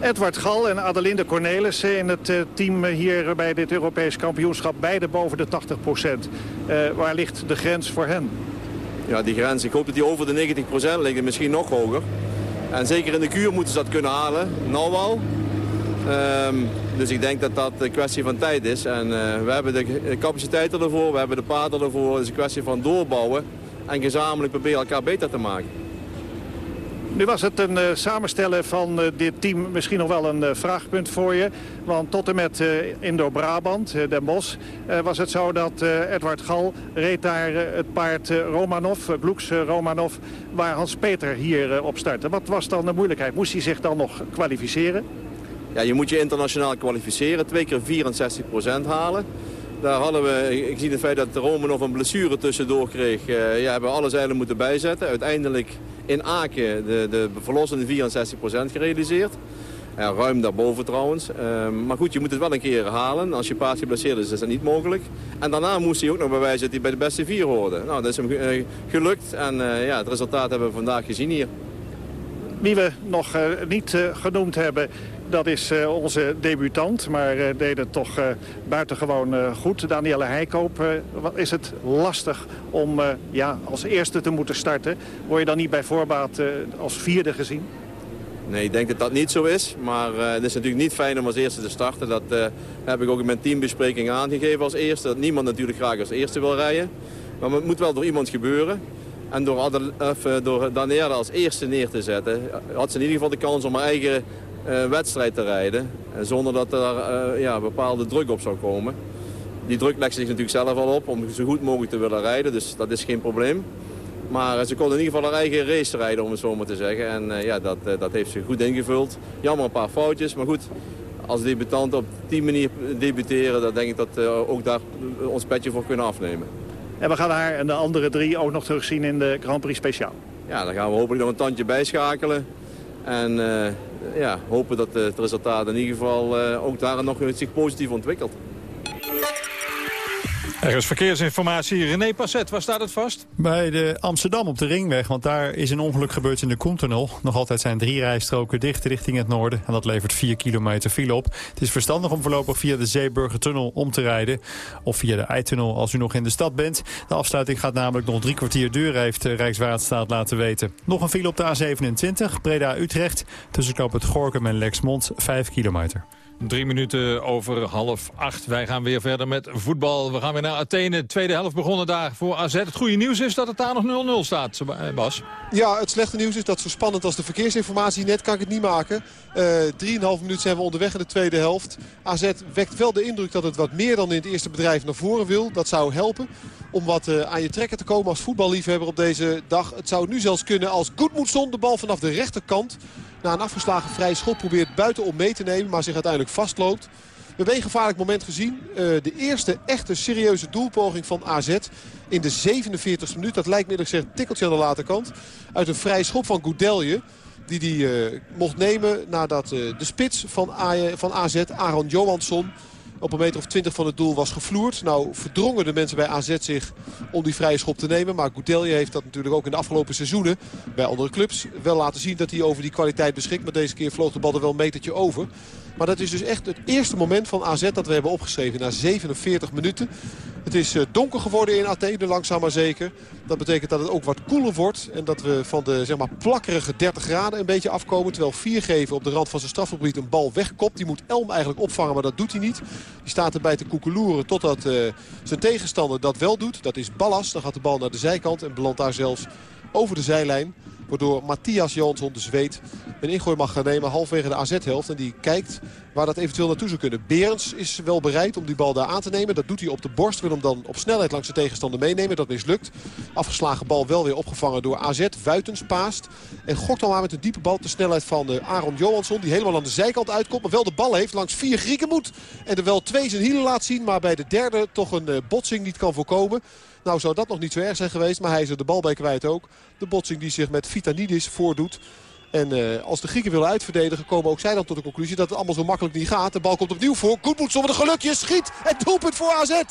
Edward Gal en Adelinde Cornelissen in het uh, team hier bij dit Europees kampioenschap. Beide boven de 80 procent. Waar ligt de grens voor hen? Ja, die grens. Ik hoop dat die over de 90 procent ligt. Misschien nog hoger. En zeker in de kuur moeten ze dat kunnen halen. Nou wel. Um, dus ik denk dat dat een kwestie van tijd is. En we hebben de capaciteiten ervoor. We hebben de paarden ervoor. Het is een kwestie van doorbouwen. en gezamenlijk proberen elkaar beter te maken. Nu was het een eh, samenstellen van eh, dit team misschien nog wel een eh, vraagpunt voor je. Want tot en met Indo-Brabant, eh, Den Bosch, was het zo dat Edward Gal reed daar het paard Romanov, Bloeks Romanov, waar Hans-Peter hier eh, op startte. Wat was dan de moeilijkheid? Moest hij zich dan nog kwalificeren? Ja, je moet je internationaal kwalificeren, twee keer 64% halen. Daar hadden we, gezien het feit dat Romanov een blessure tussendoor kreeg, ja, hebben we alle zeilen moeten bijzetten. Uiteindelijk in Aken de, de verlossende 64% gerealiseerd. Ja, ruim daarboven trouwens. Ehm, maar goed, je moet het wel een keer halen. Als je paard geblesseerd is, is dat niet mogelijk. En daarna moest hij ook nog bewijzen dat hij bij de beste vier hoorde. Nou, dat is hem eh, gelukt. En eh, ja, het resultaat hebben we vandaag gezien hier. Wie we nog niet genoemd hebben, dat is eh, onze debutant. Maar eh, deed het toch eh, buitengewoon goed. Danielle Heikoop, wat is het lastig om ja, als eerste te moeten starten? Word je dan niet bij voorbaat als vierde gezien? Nee, ik denk dat dat niet zo is. Maar eh, het is natuurlijk niet fijn om als eerste te starten. Dat heb ik ook in mijn teambespreking aangegeven als eerste. Dat niemand natuurlijk graag als eerste wil rijden. Maar het moet wel door iemand gebeuren. En door, eh, door als eerste neer te zetten... had ze in ieder geval de kans om haar eigen wedstrijd te rijden. En zonder dat er eh, ja, bepaalde druk op zou komen. Die druk legt zich natuurlijk zelf al op om zo goed mogelijk te willen rijden. Dus dat is geen probleem. Maar eh, ze kon in ieder geval haar eigen race rijden, om het zo maar te zeggen. En eh, ja, dat, eh, dat heeft ze goed ingevuld. Jammer een paar foutjes, maar goed. Als debutant op die manier debuteren, dan denk ik dat we ook daar ons petje voor kunnen afnemen. En we gaan haar en de andere drie ook nog terugzien in de Grand Prix Speciaal. Ja, dan gaan we hopelijk nog een tandje bijschakelen. En eh, ja, hopen dat het resultaat in ieder geval eh, ook daar nog zich positief ontwikkelt. Er is verkeersinformatie. René Passet, waar staat het vast? Bij de Amsterdam op de Ringweg, want daar is een ongeluk gebeurd in de Koentunnel. Nog altijd zijn drie rijstroken dicht richting het noorden en dat levert 4 kilometer file op. Het is verstandig om voorlopig via de Zeeburgertunnel om te rijden. Of via de Eitunnel als u nog in de stad bent. De afsluiting gaat namelijk nog drie kwartier duren, heeft Rijkswaterstaat laten weten. Nog een file op de A27, Breda-Utrecht. Tussen knoop het Gorkum en Lexmond, 5 kilometer. Drie minuten over half acht. Wij gaan weer verder met voetbal. We gaan weer naar Athene. Tweede helft begonnen daar voor AZ. Het goede nieuws is dat het daar nog 0-0 staat, eh, Bas. Ja, het slechte nieuws is dat zo spannend als de verkeersinformatie net kan ik het niet maken. Eh, Drieënhalf minuut zijn we onderweg in de tweede helft. AZ wekt wel de indruk dat het wat meer dan in het eerste bedrijf naar voren wil. Dat zou helpen om wat eh, aan je trekken te komen als voetballiefhebber op deze dag. Het zou nu zelfs kunnen als Goedmoedson de bal vanaf de rechterkant... na een afgeslagen vrije schot probeert buitenom mee te nemen... maar zich uiteindelijk vastloopt. We hebben een gevaarlijk moment gezien. Eh, de eerste echte serieuze doelpoging van AZ in de 47e minuut. Dat lijkt eerlijk gezegd tikkeltje aan de late kant. Uit een vrije schop van Goudelje. Die hij eh, mocht nemen nadat eh, de spits van, van AZ, Aaron Johansson op een meter of twintig van het doel was gevloerd. Nou verdrongen de mensen bij AZ zich om die vrije schop te nemen. Maar Goudelje heeft dat natuurlijk ook in de afgelopen seizoenen bij andere clubs wel laten zien dat hij over die kwaliteit beschikt. Maar deze keer vloog de bal er wel een metertje over. Maar dat is dus echt het eerste moment van AZ dat we hebben opgeschreven na 47 minuten. Het is eh, donker geworden in Athene, langzaam maar zeker. Dat betekent dat het ook wat koeler wordt. En dat we van de zeg maar, plakkerige 30 graden een beetje afkomen. Terwijl Viergever op de rand van zijn strafgebied een bal wegkopt. Die moet Elm eigenlijk opvangen, maar dat doet hij niet. Die staat erbij te koekeloeren totdat eh, zijn tegenstander dat wel doet. Dat is Ballas. Dan gaat de bal naar de zijkant en belandt daar zelfs over de zijlijn. Waardoor Matthias Jansson, de Zweed, een ingooi mag gaan nemen halfwege de AZ-helft. En die kijkt waar dat eventueel naartoe zou kunnen. Berends is wel bereid om die bal daar aan te nemen. Dat doet hij op de borst. Wil hem dan op snelheid langs de tegenstander meenemen. Dat mislukt. Afgeslagen bal wel weer opgevangen door AZ. Wuitens paast. En gokt dan maar met een diepe bal de snelheid van eh, Aaron Johansson. Die helemaal aan de zijkant uitkomt. Maar wel de bal heeft langs vier Grieken moet. En er wel twee zijn hielen laat zien. Maar bij de derde toch een eh, botsing niet kan voorkomen. Nou zou dat nog niet zo erg zijn geweest. Maar hij is er de bal bij kwijt ook. De botsing die zich met Vitanidis voordoet. En eh, als de Grieken willen uitverdedigen, komen ook zij dan tot de conclusie dat het allemaal zo makkelijk niet gaat. De bal komt opnieuw voor. Goedmoedson met een gelukje. Schiet. Het doelpunt voor AZ.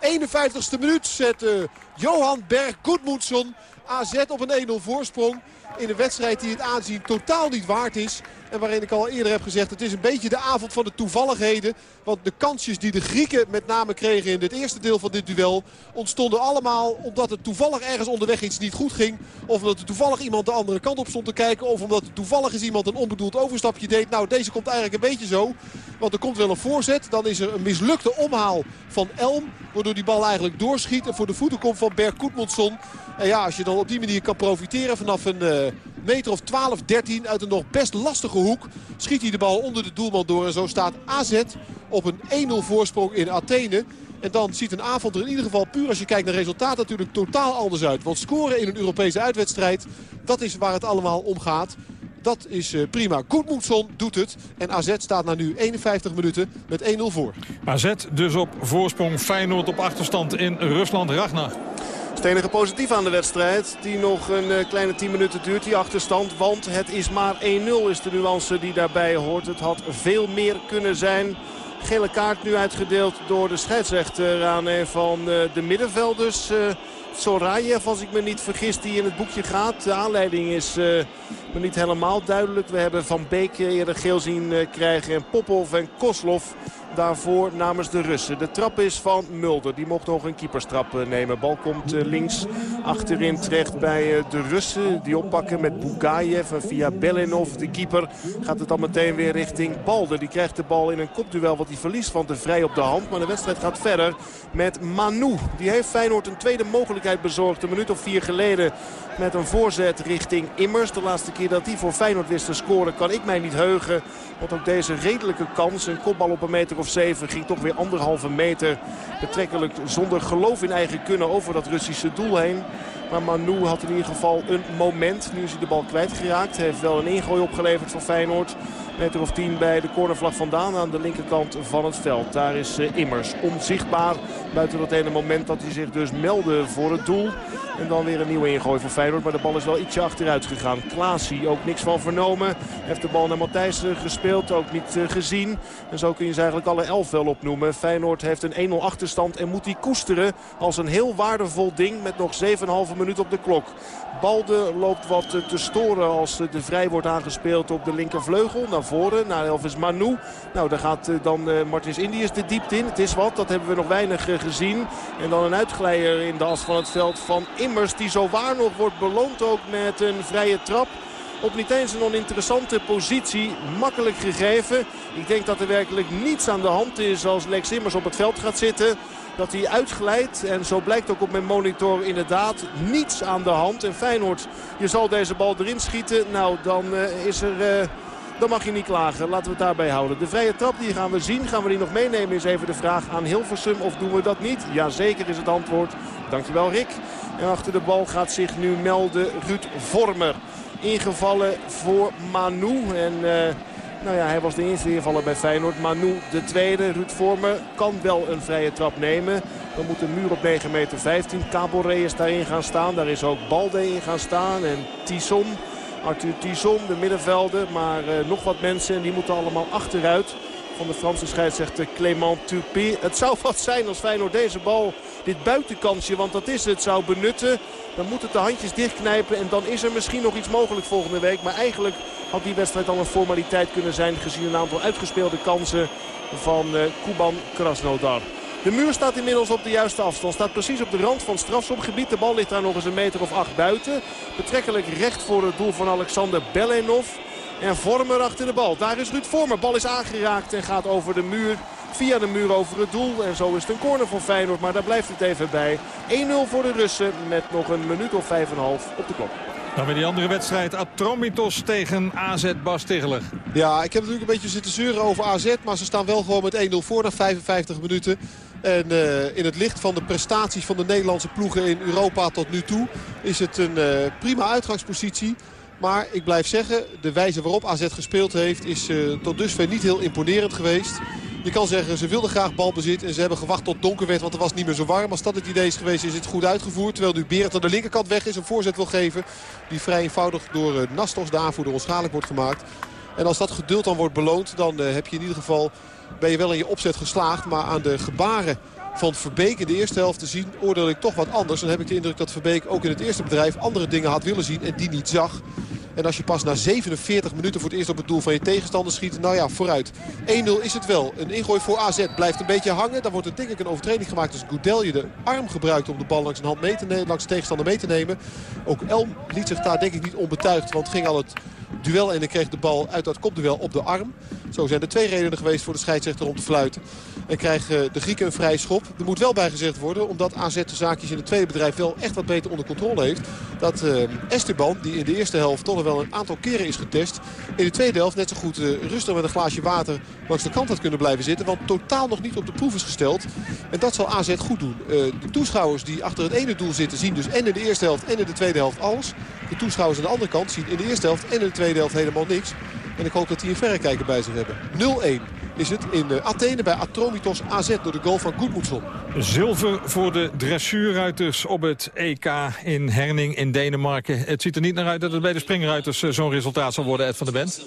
51ste minuut zet eh, Johan Berg Goedmoedson AZ op een 1-0 voorsprong. In een wedstrijd die het aanzien totaal niet waard is. En waarin ik al eerder heb gezegd, het is een beetje de avond van de toevalligheden. Want de kansjes die de Grieken met name kregen in het eerste deel van dit duel... ontstonden allemaal omdat er toevallig ergens onderweg iets niet goed ging. Of omdat er toevallig iemand de andere kant op stond te kijken. Of omdat er toevallig eens iemand een onbedoeld overstapje deed. Nou, deze komt eigenlijk een beetje zo. Want er komt wel een voorzet. Dan is er een mislukte omhaal van Elm. Waardoor die bal eigenlijk doorschiet. En voor de voeten komt van Berg Koetmondsson. En ja, als je dan op die manier kan profiteren vanaf een eh, meter of 12, 13 uit een nog best lastige hoek. Schiet hij de bal onder de doelman door. En zo staat AZ op een 1-0 voorsprong in Athene. En dan ziet een avond er in ieder geval puur als je kijkt naar resultaat natuurlijk totaal anders uit. Want scoren in een Europese uitwedstrijd, dat is waar het allemaal om gaat. Dat is eh, prima. Goedmoedson doet het. En AZ staat na nu 51 minuten met 1-0 voor. AZ dus op voorsprong Feyenoord op achterstand in Rusland. Ragnar. Het enige positief aan de wedstrijd. Die nog een eh, kleine 10 minuten duurt, die achterstand. Want het is maar 1-0 is de nuance die daarbij hoort. Het had veel meer kunnen zijn. Gele kaart nu uitgedeeld door de scheidsrechter aan een van eh, de middenvelders. eh, Sorayev, als ik me niet vergis, die in het boekje gaat. De aanleiding is me niet helemaal duidelijk. We hebben Van Beek eerder geel zien krijgen. En Popov en Koslov daarvoor namens de Russen. De trap is van Mulder. Die mocht nog een keeperstrap eh, nemen. Bal komt eh, links achterin terecht bij eh, de Russen. Die oppakken met Bugayev en via Belenov. De keeper gaat het dan meteen weer richting Balder. Die krijgt de bal in een kopduel wat hij verliest van de vrij op de hand. Maar de wedstrijd gaat verder met Manu. Die heeft Feyenoord een tweede mogelijkheid bezorgd. Een minuut of vier geleden met een voorzet richting Immers. De laatste keer dat hij voor Feyenoord wist te scoren kan ik mij niet heugen. Want ook deze redelijke kans, een kopbal op een meter of zeven, ging toch weer anderhalve meter. Betrekkelijk zonder geloof in eigen kunnen over dat Russische doel heen. Maar Manu had in ieder geval een moment. Nu is hij de bal kwijtgeraakt. Hij heeft wel een ingooi opgeleverd voor Feyenoord. Meter of tien bij de cornervlag vandaan aan de linkerkant van het veld. Daar is eh, Immers onzichtbaar. Buiten dat ene moment dat hij zich dus meldde voor het doel. En dan weer een nieuwe ingooi voor Feyenoord. Maar de bal is wel ietsje achteruit gegaan. Klaasie ook niks van vernomen. Heeft de bal naar Matthijs eh, gespeeld. Ook niet eh, gezien. En zo kun je ze eigenlijk alle elf wel opnoemen. Feyenoord heeft een 1-0 achterstand. En moet die koesteren als een heel waardevol ding. Met nog 7,5 minuut op de klok. Balde loopt wat te storen als de vrij wordt aangespeeld op de linkervleugel. Naar naar Elvis Manu. Nou, daar gaat eh, dan eh, Martins Indiërs de diepte in. Het is wat, dat hebben we nog weinig eh, gezien. En dan een uitglijder in de as van het veld van Immers. Die zo waar nog wordt beloond ook met een vrije trap op niet eens een oninteressante positie. Makkelijk gegeven. Ik denk dat er werkelijk niets aan de hand is als Lex Immers op het veld gaat zitten. Dat hij uitglijdt. En zo blijkt ook op mijn monitor inderdaad niets aan de hand. En Feyenoord, je zal deze bal erin schieten. Nou, dan is er... dan mag je niet klagen. Laten we het daarbij houden. De vrije trap die gaan we zien. Gaan we die nog meenemen is even de vraag aan Hilversum. Of doen we dat niet? Jazeker is het antwoord. Dankjewel Rick. En achter de bal gaat zich nu melden Ruud Vormer. Ingevallen voor Manu. En eh, nou ja, hij was de eerste invaller bij Feyenoord. Manu de tweede. Ruud Vormer kan wel een vrije trap nemen. Dan moet de muur op 9 meter 15. Caboret is daarin gaan staan. Daar is ook Balde in gaan staan. En Tisson. Arthur Tison, de middenvelder. Maar eh, nog wat mensen en die moeten allemaal achteruit. Van de Franse scheidsrechter Clément Turpin. Het zou wat zijn als Feyenoord deze bal, dit buitenkansje, want dat is het, zou benutten. Dan moet het de handjes dichtknijpen en dan is er misschien nog iets mogelijk volgende week. Maar eigenlijk had die wedstrijd al een formaliteit kunnen zijn gezien een aantal uitgespeelde kansen van eh, Kuban Krasnodar. De muur staat inmiddels op de juiste afstand. Staat precies op de rand van strafschopgebied. De bal ligt daar nog eens een meter of acht buiten. Betrekkelijk recht voor het doel van Alexander Belenov. En Vormer achter de bal. Daar is Ruud Vormer. Bal is aangeraakt en gaat over de muur. Via de muur over het doel. En zo is het een corner voor Feyenoord. Maar daar blijft het even bij. 1-0 voor de Russen met nog een minuut of 5,5 op de klok. Dan weer die andere wedstrijd. Atromitos tegen AZ Bas Tegeler. Ja, ik heb natuurlijk een beetje zitten zeuren over AZ. Maar ze staan wel gewoon met 1-0 voor na 55 minuten. En eh, in het licht van de prestaties van de Nederlandse ploegen in Europa tot nu toe... is het een eh, prima uitgangspositie. Maar ik blijf zeggen, de wijze waarop AZ gespeeld heeft... is eh, tot dusver niet heel imponerend geweest. Je kan zeggen, ze wilden graag balbezit en ze hebben gewacht tot donker werd, want het was niet meer zo warm. Als dat het idee is geweest, is het goed uitgevoerd. Terwijl nu Berend aan de linkerkant weg is, een voorzet wil geven. Die vrij eenvoudig door eh, Nastos, de onschadelijk wordt gemaakt. En als dat geduld dan wordt beloond, dan eh, heb je in ieder geval, ben je wel in je opzet geslaagd. Maar aan de gebaren van Verbeek in de eerste helft te zien, oordeel ik toch wat anders. Dan heb ik de indruk dat Verbeek ook in het eerste bedrijf andere dingen had willen zien en die niet zag. En als je pas na 47 minuten voor het eerst op het doel van je tegenstander schiet... nou ja, vooruit. 1-0 is het wel. Een ingooi voor AZ blijft een beetje hangen. Dan wordt er denk ik een overtreding gemaakt als Goudelje de arm gebruikt... om de bal langs, een hand mee te nemen, langs de tegenstander mee te nemen. Ook Elm liet zich daar denk ik niet onbetuigd. Want ging al het duel en hij kreeg de bal uit dat kopduel op de arm. Zo zijn er twee redenen geweest voor de scheidsrechter om te fluiten. En krijgen de Grieken een vrije schop. Er moet wel bijgezegd worden, omdat AZ de zaakjes in het tweede bedrijf wel echt wat beter onder controle heeft. Dat eh, Esteban, die in de eerste helft toch wel een aantal keren is getest. In de tweede helft net zo goed eh, rustig met een glaasje water langs de kant had kunnen blijven zitten. Want totaal nog niet op de proef is gesteld. En dat zal AZ goed doen. Eh, de toeschouwers die achter het ene doel zitten zien dus en in de eerste helft en in de tweede helft alles. De toeschouwers aan de andere kant zien in de eerste helft en in de tweede helft helemaal niks. En ik hoop dat die een verrekijker bij zich hebben. 0-1 is het in eh, Athene bij Atromitos AZ door de goal van Goedmoedson. Zilver voor de dressuurruiters op het EK in Herning in Denemarken. Het ziet er niet naar uit dat het bij de springruiters eh, zo'n resultaat zal worden, Ed van der Bent.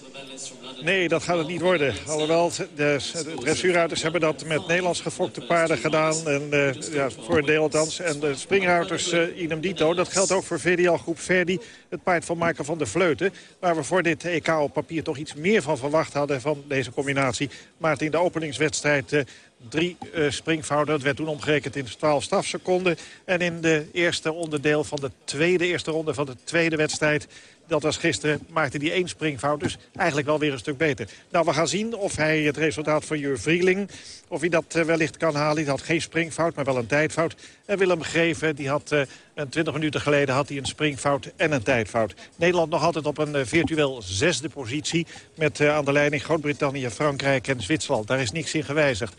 Nee, dat gaat het niet worden. Alhoewel, de, dressuurruiters hebben dat met Nederlands gefokte paarden gedaan. En, eh, ja, voor een deel althans. En de springruiters uh, idem dito. Dat geldt ook voor VDL Groep Verdi. Het paard van Michael van der Vleuten. Waar we voor dit EK op papier toch iets meer van verwacht hadden van deze combinatie. Maar in de openingswedstrijd... eh, drie eh, springfouten. Dat werd toen omgerekend in 12 strafseconden. En in de eerste onderdeel van de tweede, eerste ronde van de tweede wedstrijd... Dat was gisteren, maakte hij één springfout. Dus eigenlijk wel weer een stuk beter. Nou, we gaan zien of hij het resultaat van Jur Vrieling... of hij dat eh, wellicht kan halen. Hij had geen springfout, maar wel een tijdfout. En Willem Greven, die had... eh, een 20 minuten geleden had hij een springfout en een tijdfout. Nederland nog altijd op een eh, virtueel zesde positie... met aan de leiding Groot-Brittannië, Frankrijk en Zwitserland. Daar is niks in gewijzigd.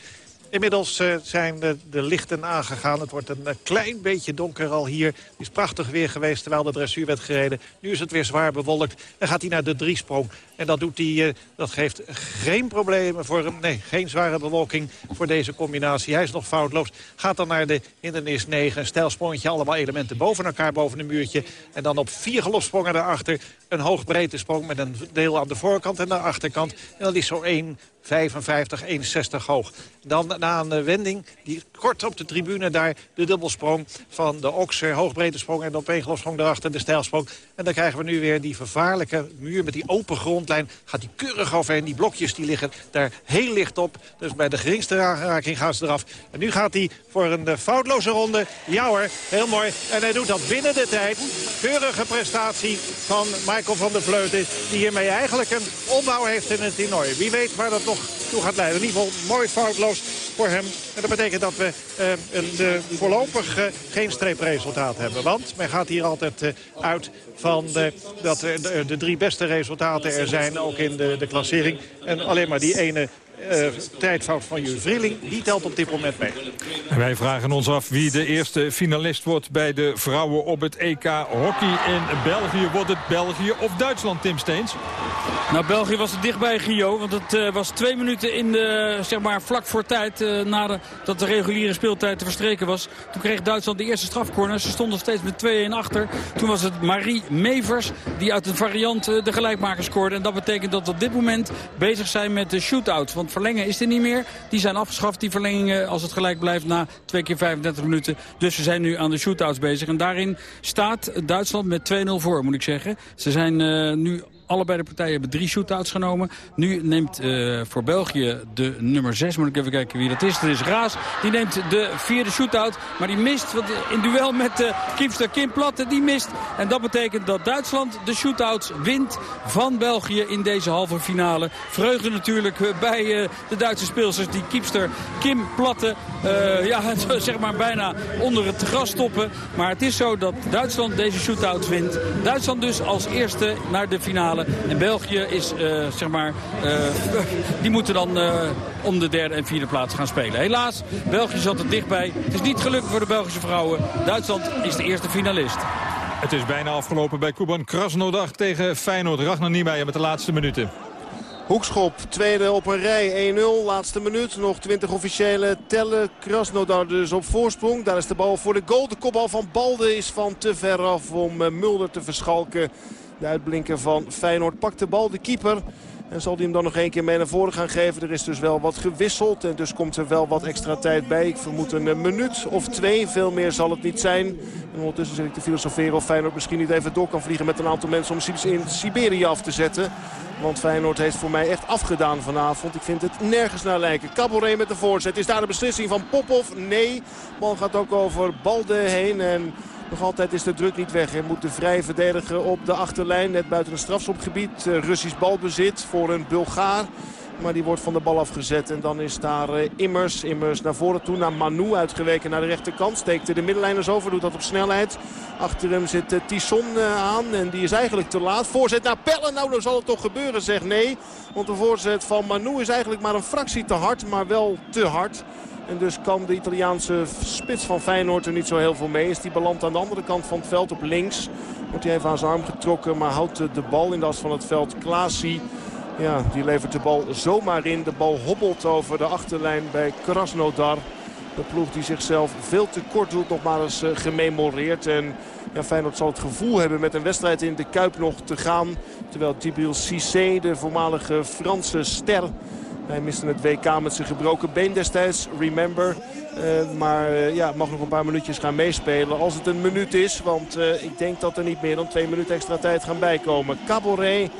Inmiddels eh, zijn de, de lichten aangegaan. Het wordt een eh, klein beetje donker al hier. Het is prachtig weer geweest terwijl de dressuur werd gereden. Nu is het weer zwaar bewolkt. Dan gaat hij naar de driesprong. En dat, doet hij, eh, dat geeft geen problemen voor hem. Nee, geen zware bewolking voor deze combinatie. Hij is nog foutloos. Gaat dan naar de hindernis 9. Een stijlsprongetje, allemaal elementen boven elkaar boven een muurtje. En dan op vier gelofsprongen daarachter. Een hoogbreedte sprong met een deel aan de voorkant en de achterkant. En dat is zo 1 55, 61 hoog. Dan na een eh, wending, die kort op de tribune daar, de dubbelsprong van de okser. Hoogbreedte sprong en op één gelofsprong daarachter de stijlsprong. En dan krijgen we nu weer die vervaarlijke muur met die open grondlijn. Gaat die keurig overheen. Die blokjes die liggen daar heel licht op. Dus bij de geringste aanraking gaan ze eraf. En nu gaat hij voor een eh, foutloze ronde. Ja heel mooi. En hij doet dat binnen de tijd. Keurige prestatie van Michael van der Vleuten. Die hiermee eigenlijk een opbouw heeft in het toernooi. Wie weet waar dat nog toe gaat leiden. In ieder geval mooi foutloos voor hem. En dat betekent dat we eh, een, eh, voorlopig eh, geen streepresultaat hebben. Want men gaat hier altijd uit van de, dat de, de drie beste resultaten er zijn. Ook in de, de klassering. En alleen maar die ene eh, tijdfout van Jules Vrilling, die telt op dit moment mee. En wij vragen ons af wie de eerste finalist wordt bij de vrouwen op het EK hockey in België. Wordt het België of Duitsland, Tim Steens? Nou, België was er dichtbij, Gio. Want het eh, was twee minuten in de, zeg maar, vlak voor tijd, eh, nadat de reguliere speeltijd te verstreken was. Toen kreeg Duitsland de eerste strafcorner. Ze stonden steeds met 2-1 achter. Toen was het Marie Mevers die uit een variant de gelijkmaker scoorde. En dat betekent dat we op dit moment bezig zijn met de shootout. Want verlengen is er niet meer. Die zijn afgeschaft, die verlengingen, als het gelijk blijft na twee keer 35 minuten. Dus we zijn nu aan de shootouts bezig. En daarin staat Duitsland met 2-0 voor, moet ik zeggen. Ze zijn eh, nu Allebei de partijen hebben drie shootouts genomen. Nu neemt eh, voor België de nummer 6, moet ik even kijken wie dat is. Dat is Raas. Die neemt de vierde shootout. Maar die mist want in duel met de kiepster Kim Platte. Die mist. En dat betekent dat Duitsland de shootouts wint van België in deze halve finale. Vreugde natuurlijk eh, bij de Duitse speelsters. Die kiepster Kim Platte ja, <laughs> zeg maar bijna onder het gras stoppen. Maar het is zo dat Duitsland deze shootouts wint. Duitsland dus als eerste naar de finale. En België is, eh, zeg maar, eh, <laughs> die moeten dan eh, om de derde en vierde plaats gaan spelen. Helaas, België zat er dichtbij. Het is niet gelukt voor de Belgische vrouwen. Duitsland is de eerste finalist. Het is bijna afgelopen bij Kuban Krasnodar tegen Feyenoord. Ragnar Niemeyer met de laatste minuten. Hoekschop, tweede op een rij, 1-0. Laatste minuut, nog 20 officiële tellen. Krasnodar dus op voorsprong. Daar is de bal voor de goal. De kopbal van Balde is van te ver af om Mulder te verschalken. De uitblinker van Feyenoord pakt de bal. De keeper En zal hij hem dan nog één keer mee naar voren gaan geven. Er is dus wel wat gewisseld en dus komt er wel wat extra tijd bij. Ik vermoed een eh, minuut of twee. Veel meer zal het niet zijn. En ondertussen zit ik te filosoferen of Feyenoord misschien niet even door kan vliegen met een aantal mensen om Sibis in Siberië af te zetten. Want Feyenoord heeft voor mij echt afgedaan vanavond. Ik vind het nergens naar lijken. Caboret met de voorzet. Is daar de beslissing van Popov? Nee. De bal gaat ook over Balde heen. En nog altijd is de druk niet weg. Hij moet de vrij verdedigen op de achterlijn. Net buiten het strafschopgebied. Eh, Russisch balbezit voor een Bulgaar. Maar die wordt van de bal afgezet. En dan is daar eh, Immers. Immers naar voren toe. Naar Manu uitgeweken naar de rechterkant. Steekt de middenlijners over. Doet dat op snelheid. Achter hem zit eh, Tisson aan. En die is eigenlijk te laat. Voorzet naar Pellen. Nou, dan zal het toch gebeuren, zeg nee. Want de voorzet van Manu is eigenlijk maar een fractie te hard. Maar wel te hard. En dus kan de Italiaanse spits van Feyenoord er niet zo heel veel mee. Is die belandt aan de andere kant van het veld op links. Wordt hij even aan zijn arm getrokken. Maar houdt de bal in de as van het veld. Klaasie. Ja, die levert de bal zomaar in. De bal hobbelt over de achterlijn bij Krasnodar. De ploeg die zichzelf veel te kort doet, nog maar eens uh, gememoreerd. En ja, Feyenoord zal het gevoel hebben met een wedstrijd in de Kuip nog te gaan. Terwijl Djibril Cissé, de voormalige Franse ster... Hij miste het WK met zijn gebroken been destijds, remember. Uh, maar uh, ja, mag nog een paar minuutjes gaan meespelen als het een minuut is. Want uh, ik denk dat er niet meer dan twee minuten extra tijd gaan bijkomen. Caboret,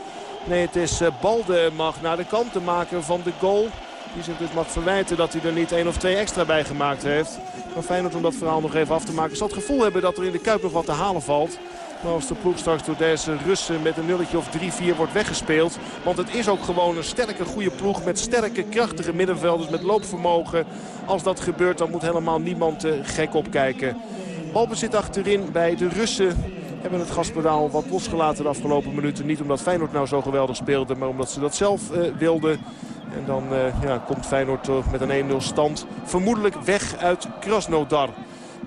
nee het is Balde mag naar de kant te maken van de goal. Die zich dus mag verwijten dat hij er niet één of twee extra bij gemaakt heeft. Maar Feyenoord om dat verhaal nog even af te maken. Zal het gevoel hebben dat er in de Kuip nog wat te halen valt. Als de ploeg straks door deze Russen met een nulletje of 3-4 wordt weggespeeld. Want het is ook gewoon een sterke, goede ploeg met sterke, krachtige middenvelders met loopvermogen. Als dat gebeurt, dan moet helemaal niemand uh, gek opkijken. Balbezit achterin bij de Russen. Hebben het gaspedaal wat losgelaten de afgelopen minuten. Niet omdat Feyenoord nou zo geweldig speelde, maar omdat ze dat zelf uh, wilden. En dan uh, ja, komt Feyenoord met een 1-0 stand vermoedelijk weg uit Krasnodar.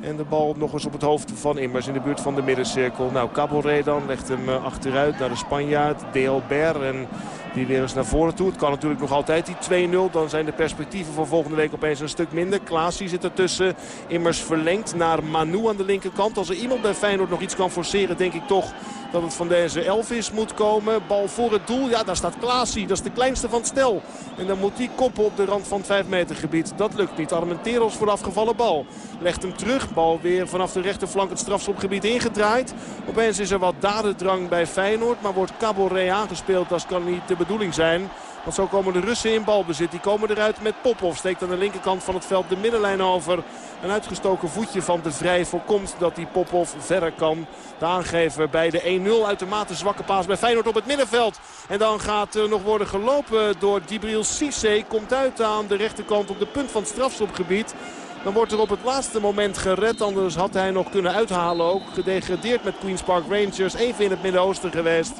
En de bal nog eens op het hoofd van Immers in de buurt van de middencirkel. Nou, Caboret dan legt hem achteruit naar de Spanjaard, Dealber. En die weer eens naar voren toe. Het kan natuurlijk nog altijd die 2-0. Dan zijn de perspectieven voor volgende week opeens een stuk minder. Klaasie zit ertussen. Immers verlengt naar Manu aan de linkerkant. Als er iemand bij Feyenoord nog iets kan forceren, denk ik toch dat het van deze Elvis moet komen. Bal voor het doel. Ja, daar staat Klaasie. Dat is de kleinste van het stel. En dan moet die koppen op de rand van het 5 meter gebied. Dat lukt niet. Armenteros voor de afgevallen bal. Legt hem terug. Bal weer vanaf de rechterflank het strafschopgebied ingedraaid. Opeens is er wat dadendrang bij Feyenoord. Maar wordt Caboret aangespeeld. Dat kan niet de bedoeling zijn. Want zo komen de Russen in balbezit. Die komen eruit met Popov. Steekt aan de linkerkant van het veld de middenlijn over. Een uitgestoken voetje van de Vrij voorkomt dat die Popov verder kan. De aangever bij de 1-0. Uitermate zwakke paas bij Feyenoord op het middenveld. En dan gaat er nog worden gelopen door Dibril Cissé. Komt uit aan de rechterkant op de punt van het strafstopgebied. Dan wordt er op het laatste moment gered. Anders had hij nog kunnen uithalen ook. Gedegradeerd met Queen's Park Rangers. Even in het Midden-Oosten geweest.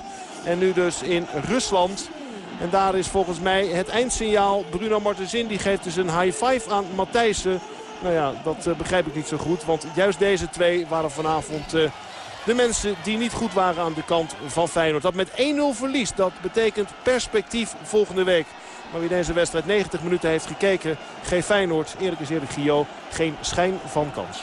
En nu dus in Rusland. En daar is volgens mij het eindsignaal. Bruno Martensin die geeft dus een high five aan Matthijssen. Nou ja, dat uh, begrijp ik niet zo goed. Want juist deze twee waren vanavond uh, de mensen die niet goed waren aan de kant van Feyenoord. Dat met 1-0 verliest, dat betekent perspectief volgende week. Maar wie deze wedstrijd 90 minuten heeft gekeken, geeft Feyenoord, eerlijk is eerlijk Gio, geen schijn van kans.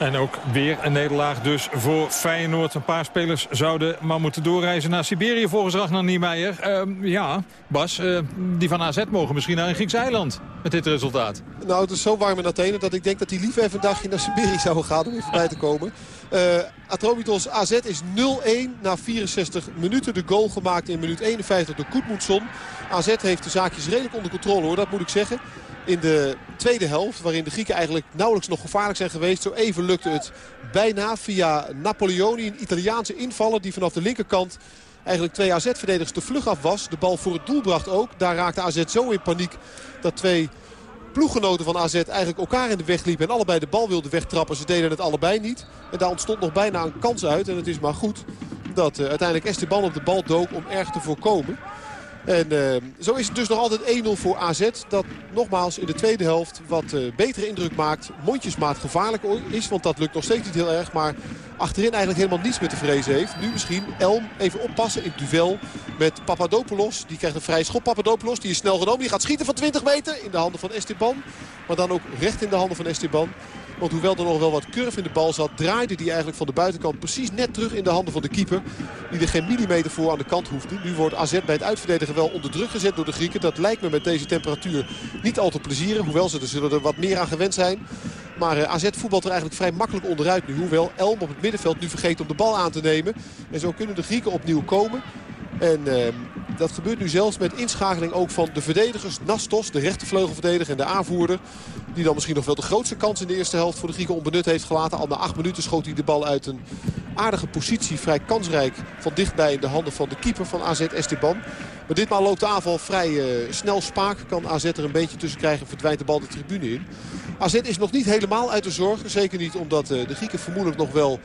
En ook weer een nederlaag dus voor Feyenoord. Een paar spelers zouden maar moeten doorreizen naar Siberië volgens Ragnar Niemeyer. Uh, ja, Bas, uh, die van AZ mogen misschien naar een Grieks eiland met dit resultaat. Nou, het is zo warm in Athene dat ik denk dat hij liever even een dagje naar Siberië zou gaan om even bij te komen. Uh, Atromitos AZ is 0-1 na 64 minuten. De goal gemaakt in minuut 51 door Koetmoetsson. AZ heeft de zaakjes redelijk onder controle hoor, dat moet ik zeggen in de tweede helft. Waarin de Grieken eigenlijk nauwelijks nog gevaarlijk zijn geweest. Zo even lukte het bijna via Napoleoni. Een Italiaanse invaller die vanaf de linkerkant eigenlijk twee AZ-verdedigers te vlug af was. De bal voor het doel bracht ook. Daar raakte AZ zo in paniek dat twee ploeggenoten van AZ eigenlijk elkaar in de weg liepen. En allebei de bal wilden wegtrappen. Ze deden het allebei niet. En daar ontstond nog bijna een kans uit. En het is maar goed dat uh, uiteindelijk Esteban op de bal dook om erg te voorkomen. En uh, zo is het dus nog altijd 1-0 voor AZ. Dat nogmaals in de tweede helft wat uh, betere indruk maakt. Mondjesmaat gevaarlijk is, want dat lukt nog steeds niet heel erg. Maar achterin eigenlijk helemaal niets meer te vrezen heeft. Nu misschien Elm even oppassen in duel met Papadopoulos. Die krijgt een vrije schop. Papadopoulos die is snel genomen. Die gaat schieten van 20 meter in de handen van Esteban. Maar dan ook recht in de handen van Esteban. Want hoewel er nog wel wat curve in de bal zat... draaide die eigenlijk van de buitenkant precies net terug in de handen van de keeper. Die er geen millimeter voor aan de kant hoefde. Nu wordt AZ bij het uitverdedigen wel onder druk gezet door de Grieken. Dat lijkt me met deze temperatuur niet al te plezieren. Hoewel ze er zullen er wat meer aan gewend zijn. Maar eh, AZ voetbalt er eigenlijk vrij makkelijk onderuit nu. Hoewel Elm op het middenveld nu vergeet om de bal aan te nemen. En zo kunnen de Grieken opnieuw komen. En eh, dat gebeurt nu zelfs met inschakeling ook van de verdedigers. Nastos, de rechtervleugelverdediger en de aanvoerder. Die dan misschien nog wel de grootste kans in de eerste helft voor de Grieken onbenut heeft gelaten. Al na acht minuten schoot hij de bal uit een aardige positie. Vrij kansrijk van dichtbij in de handen van de keeper van AZ Esteban. Maar ditmaal loopt de aanval vrij eh, snel spaak. Kan AZ er een beetje tussen krijgen en verdwijnt de bal de tribune in. AZ is nog niet helemaal uit de zorgen. Zeker niet omdat eh, de Grieken vermoedelijk nog wel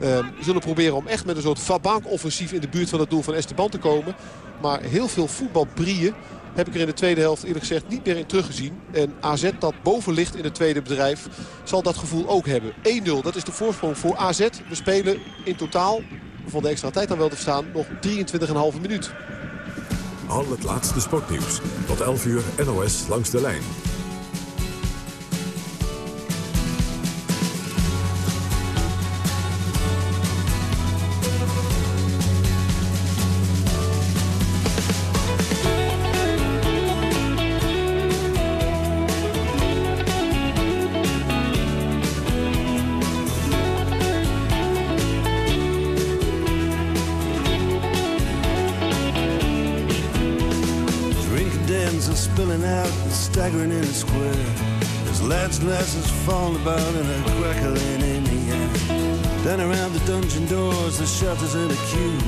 eh, zullen proberen om echt met een soort Fabank-offensief in de buurt van het doel van Esteban te komen. Maar heel veel voetbalbrieën heb ik er in de tweede helft eerlijk gezegd niet meer in teruggezien. En AZ dat boven ligt in het tweede bedrijf zal dat gevoel ook hebben. 1-0, dat is de voorsprong voor AZ. We spelen in totaal, van de extra tijd dan wel te verstaan, nog 23,5 minuut. Al het laatste sportnieuws. Tot 11 uur NOS langs de lijn. Shelters in a queue.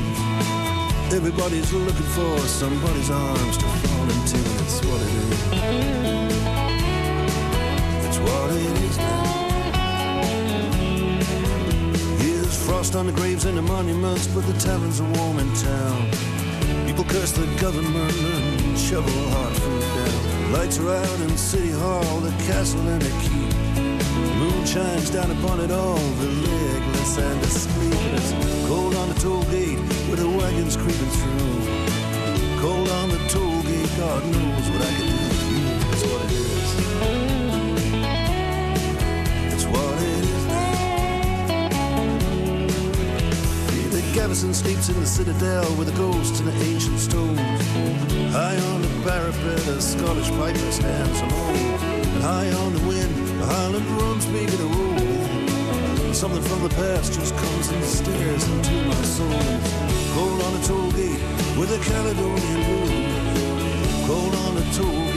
Everybody's looking for somebody's arms to fall into. That's what it is. That's what it is now. Here's frost on the graves and the monuments, but the taverns are warm in town. People curse the government and shovel hard food down. Lights are out in City Hall, the castle and the keep. Moon shines down upon it all, the legless and the sleepless. Cold on the toll gate with the wagons creeping through. Cold on the toll gate, God knows what I can do with you. That's what it is. That's what it is The garrison sleeps in the citadel with the ghosts and the ancient stones. High on the parapet, a Scottish piper stands alone. High on the wind, the Highland drums begin to roll. Something from the past just comes and stares into my soul. Cold on the toll gate with a Caledonian blue. Cold on the toll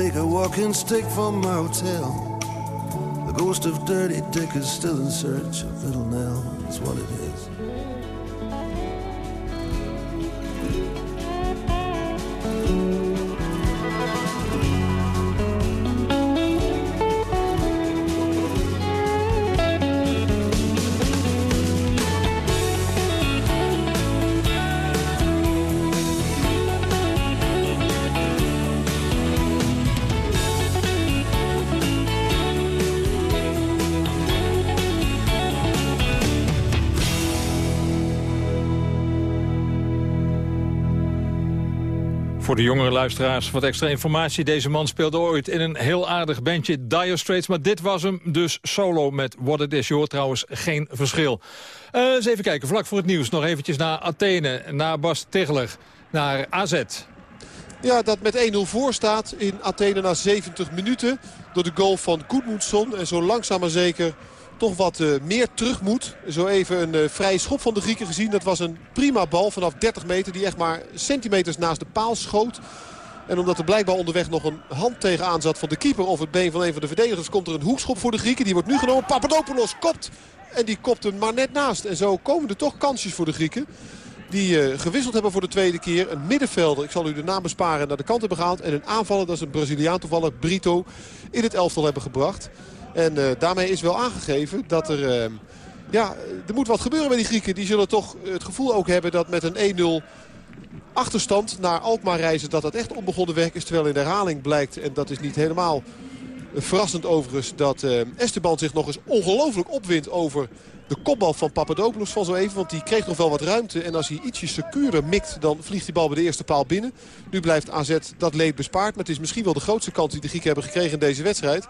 take a walking stick from my hotel. The ghost of Dirty Dick is still in search of Little Nell. That's what it is. De jongere luisteraars wat extra informatie. Deze man speelde ooit in een heel aardig bandje Dire Straits. Maar dit was hem dus solo met What It Is. Je hoort trouwens geen verschil. Eh, eens even kijken, vlak voor het nieuws. Nog eventjes naar Athene, naar Bas Tegeler, naar AZ. Ja, dat met 1-0 voor staat in Athene na 70 minuten. Door de goal van Goedmoedson. En zo langzaam maar zeker toch wat eh, meer terug moet. Zo even een uh, vrije schop van de Grieken gezien. Dat was een prima bal vanaf 30 meter die echt maar centimeters naast de paal schoot. En omdat er blijkbaar onderweg nog een hand tegenaan zat van de keeper of het been van een van de verdedigers... komt er een hoekschop voor de Grieken. Die wordt nu genomen. Papadopoulos kopt. En die kopt hem maar net naast. En zo komen er toch kansjes voor de Grieken. Die uh, gewisseld hebben voor de tweede keer. Een middenvelder, ik zal u de naam besparen, naar de kant hebben gehaald. En een aanvaller, dat is een Braziliaan toevallig, Brito, in het elftal hebben gebracht. En uh, daarmee is wel aangegeven dat er... Uh, ja, er moet wat gebeuren bij die Grieken. Die zullen toch het gevoel ook hebben dat met een 1-0 achterstand naar Alkmaar reizen... dat dat echt onbegonnen werk is. Terwijl in de herhaling blijkt, en dat is niet helemaal verrassend overigens... dat uh, Esteban zich nog eens ongelooflijk opwindt over de kopbal van Papadopoulos van zo even. Want die kreeg nog wel wat ruimte. En als hij ietsje securer mikt, dan vliegt die bal bij de eerste paal binnen. Nu blijft AZ dat leed bespaard. Maar het is misschien wel de grootste kans die de Grieken hebben gekregen in deze wedstrijd.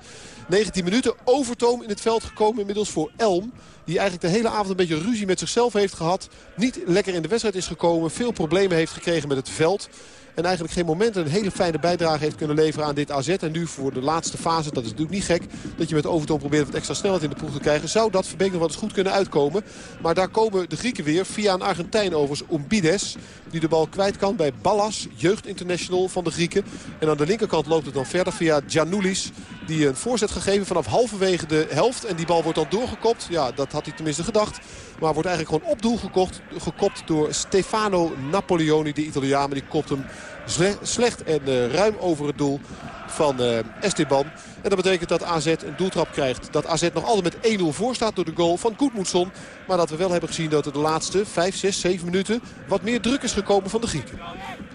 19 minuten, Overtoom in het veld gekomen inmiddels voor Elm. Die eigenlijk de hele avond een beetje ruzie met zichzelf heeft gehad. Niet lekker in de wedstrijd is gekomen. Veel problemen heeft gekregen met het veld. En eigenlijk geen moment een hele fijne bijdrage heeft kunnen leveren aan dit AZ. En nu voor de laatste fase, dat is natuurlijk niet gek... dat je met Overtoom probeert wat extra snelheid in de ploeg te krijgen... zou dat Verbeek nog eens goed kunnen uitkomen. Maar daar komen de Grieken weer via een Argentijn overigens, Umbides... die de bal kwijt kan bij Ballas, jeugdinternational van de Grieken. En aan de linkerkant loopt het dan verder via Giannoulis... die een voorzet gegeven vanaf halverwege de helft. En die bal wordt dan doorgekopt. Ja, dat had hij tenminste gedacht. Maar wordt eigenlijk gewoon op doel gekocht, gekopt door Stefano Napoleoni, de Italiaan. Maar die kopt hem slecht en uh, ruim over het doel van uh, Esteban. En dat betekent dat AZ een doeltrap krijgt. Dat AZ nog altijd met 1-0 voor staat door de goal van Goedmoedson. Maar dat we wel hebben gezien dat er de laatste 5, 6, 7 minuten wat meer druk is gekomen van de Grieken.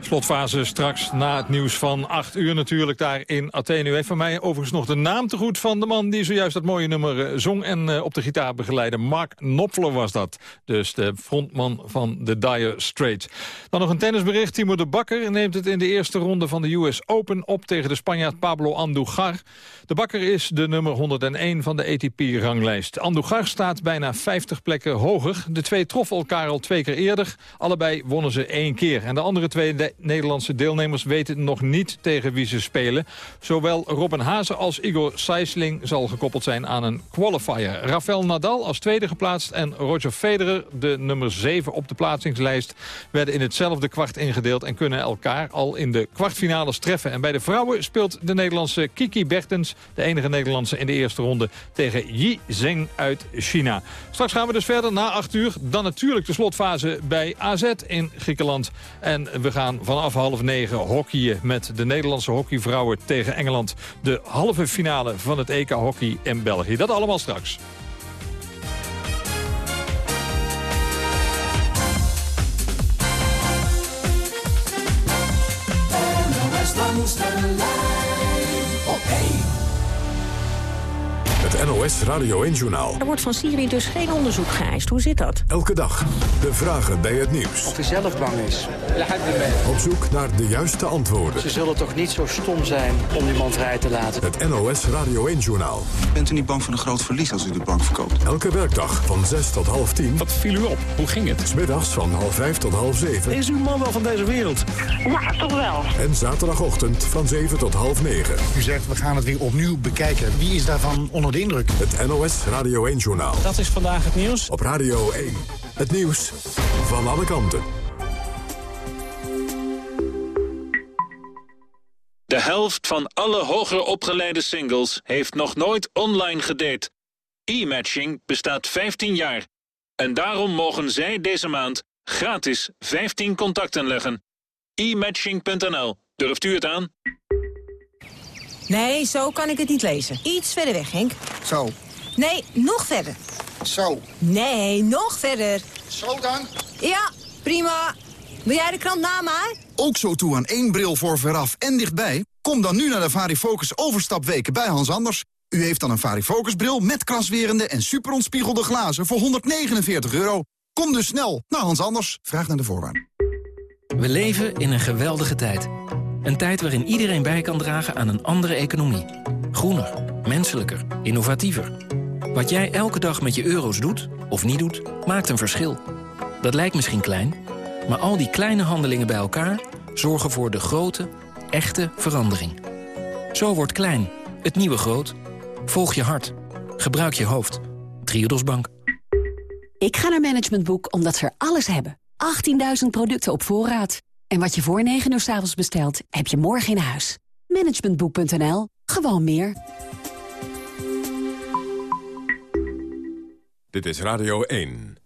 Slotfase straks na het nieuws van 8 uur natuurlijk daar in Athene. U heeft van mij overigens nog de naam te goed van de man die zojuist dat mooie nummer zong en uh, op de gitaar begeleidde. Mark Knopfler was dat. Dus de frontman van de Dire Straits. Dan nog een tennisbericht. Timo de Bakker neemt het in de eerste ronde van de US Open op tegen de Spanjaard Pablo Andujar. De Bakker is de nummer 101 van de ATP-ranglijst. Andujar staat bijna 50 plekken hoger. De twee troffen elkaar al twee keer eerder. Allebei wonnen ze één keer. En de andere twee Nederlandse deelnemers weten nog niet tegen wie ze spelen. Zowel Robin Hazen als Igor Sijsling zal gekoppeld zijn aan een qualifier. Rafael Nadal als tweede geplaatst en Roger Federer, de nummer 7 op de plaatsingslijst, werden in hetzelfde kwart ingedeeld en kunnen elkaar al in de kwartfinales treffen. En bij de vrouwen speelt de Nederlandse Kiki Bertens, de enige Nederlandse in de eerste ronde, tegen Yi Zheng uit China. Straks gaan we dus verder na 8 uur. Dan natuurlijk de slotfase bij AZ in Griekenland. En we gaan vanaf half negen hockeyen met de Nederlandse hockeyvrouwen tegen Engeland. De halve finale van het EK hockey in België. Dat allemaal straks. Het NOS Radio 1-journaal. Er wordt van Syrië dus geen onderzoek geëist. Hoe zit dat? Elke dag de vragen bij het nieuws. Of hij zelf bang is. Op zoek naar de juiste antwoorden. Ze zullen toch niet zo stom zijn om die man vrij te laten. Het NOS Radio 1-journaal. Bent u niet bang voor een groot verlies als u de bank verkoopt? Elke werkdag van 6 tot half 10. Wat viel u op? Hoe ging het? Smiddags van half 5 tot half 7. Is uw man wel van deze wereld? Ja, toch wel. En zaterdagochtend van 7 tot half 9. U zegt, we gaan het weer opnieuw bekijken. Wie is daarvan onder de indruk? Het NOS Radio 1-journaal. Dat is vandaag het nieuws. Op Radio 1. Het nieuws van alle kanten. De helft van alle hoger opgeleide singles heeft nog nooit online gedate. E-matching bestaat 15 jaar. En daarom mogen zij deze maand gratis 15 contacten leggen. E-matching.nl. Durft u het aan? Nee, zo kan ik het niet lezen. Iets verder weg, Henk. Zo. Nee, nog verder. Zo. Nee, nog verder. Zo dan? Ja, prima. Wil jij de krant na mij? Ook zo toe aan één bril voor veraf en dichtbij? Kom dan nu naar de Varifocus overstapweken bij Hans Anders. U heeft dan een Varifocus bril met kraswerende en superontspiegelde glazen voor 149 euro. Kom dus snel naar Hans Anders. Vraag naar de voorwaarden. We leven in een geweldige tijd. Een tijd waarin iedereen bij kan dragen aan een andere economie. Groener, menselijker, innovatiever. Wat jij elke dag met je euro's doet, of niet doet, maakt een verschil. Dat lijkt misschien klein, maar al die kleine handelingen bij elkaar... zorgen voor de grote, echte verandering. Zo wordt klein, het nieuwe groot. Volg je hart. Gebruik je hoofd. Triodos Bank. Ik ga naar Management Boek omdat ze er alles hebben. 18.000 producten op voorraad. En wat je voor 9 uur s avonds bestelt, heb je morgen in huis. Managementboek.nl. Gewoon meer. Dit is Radio 1.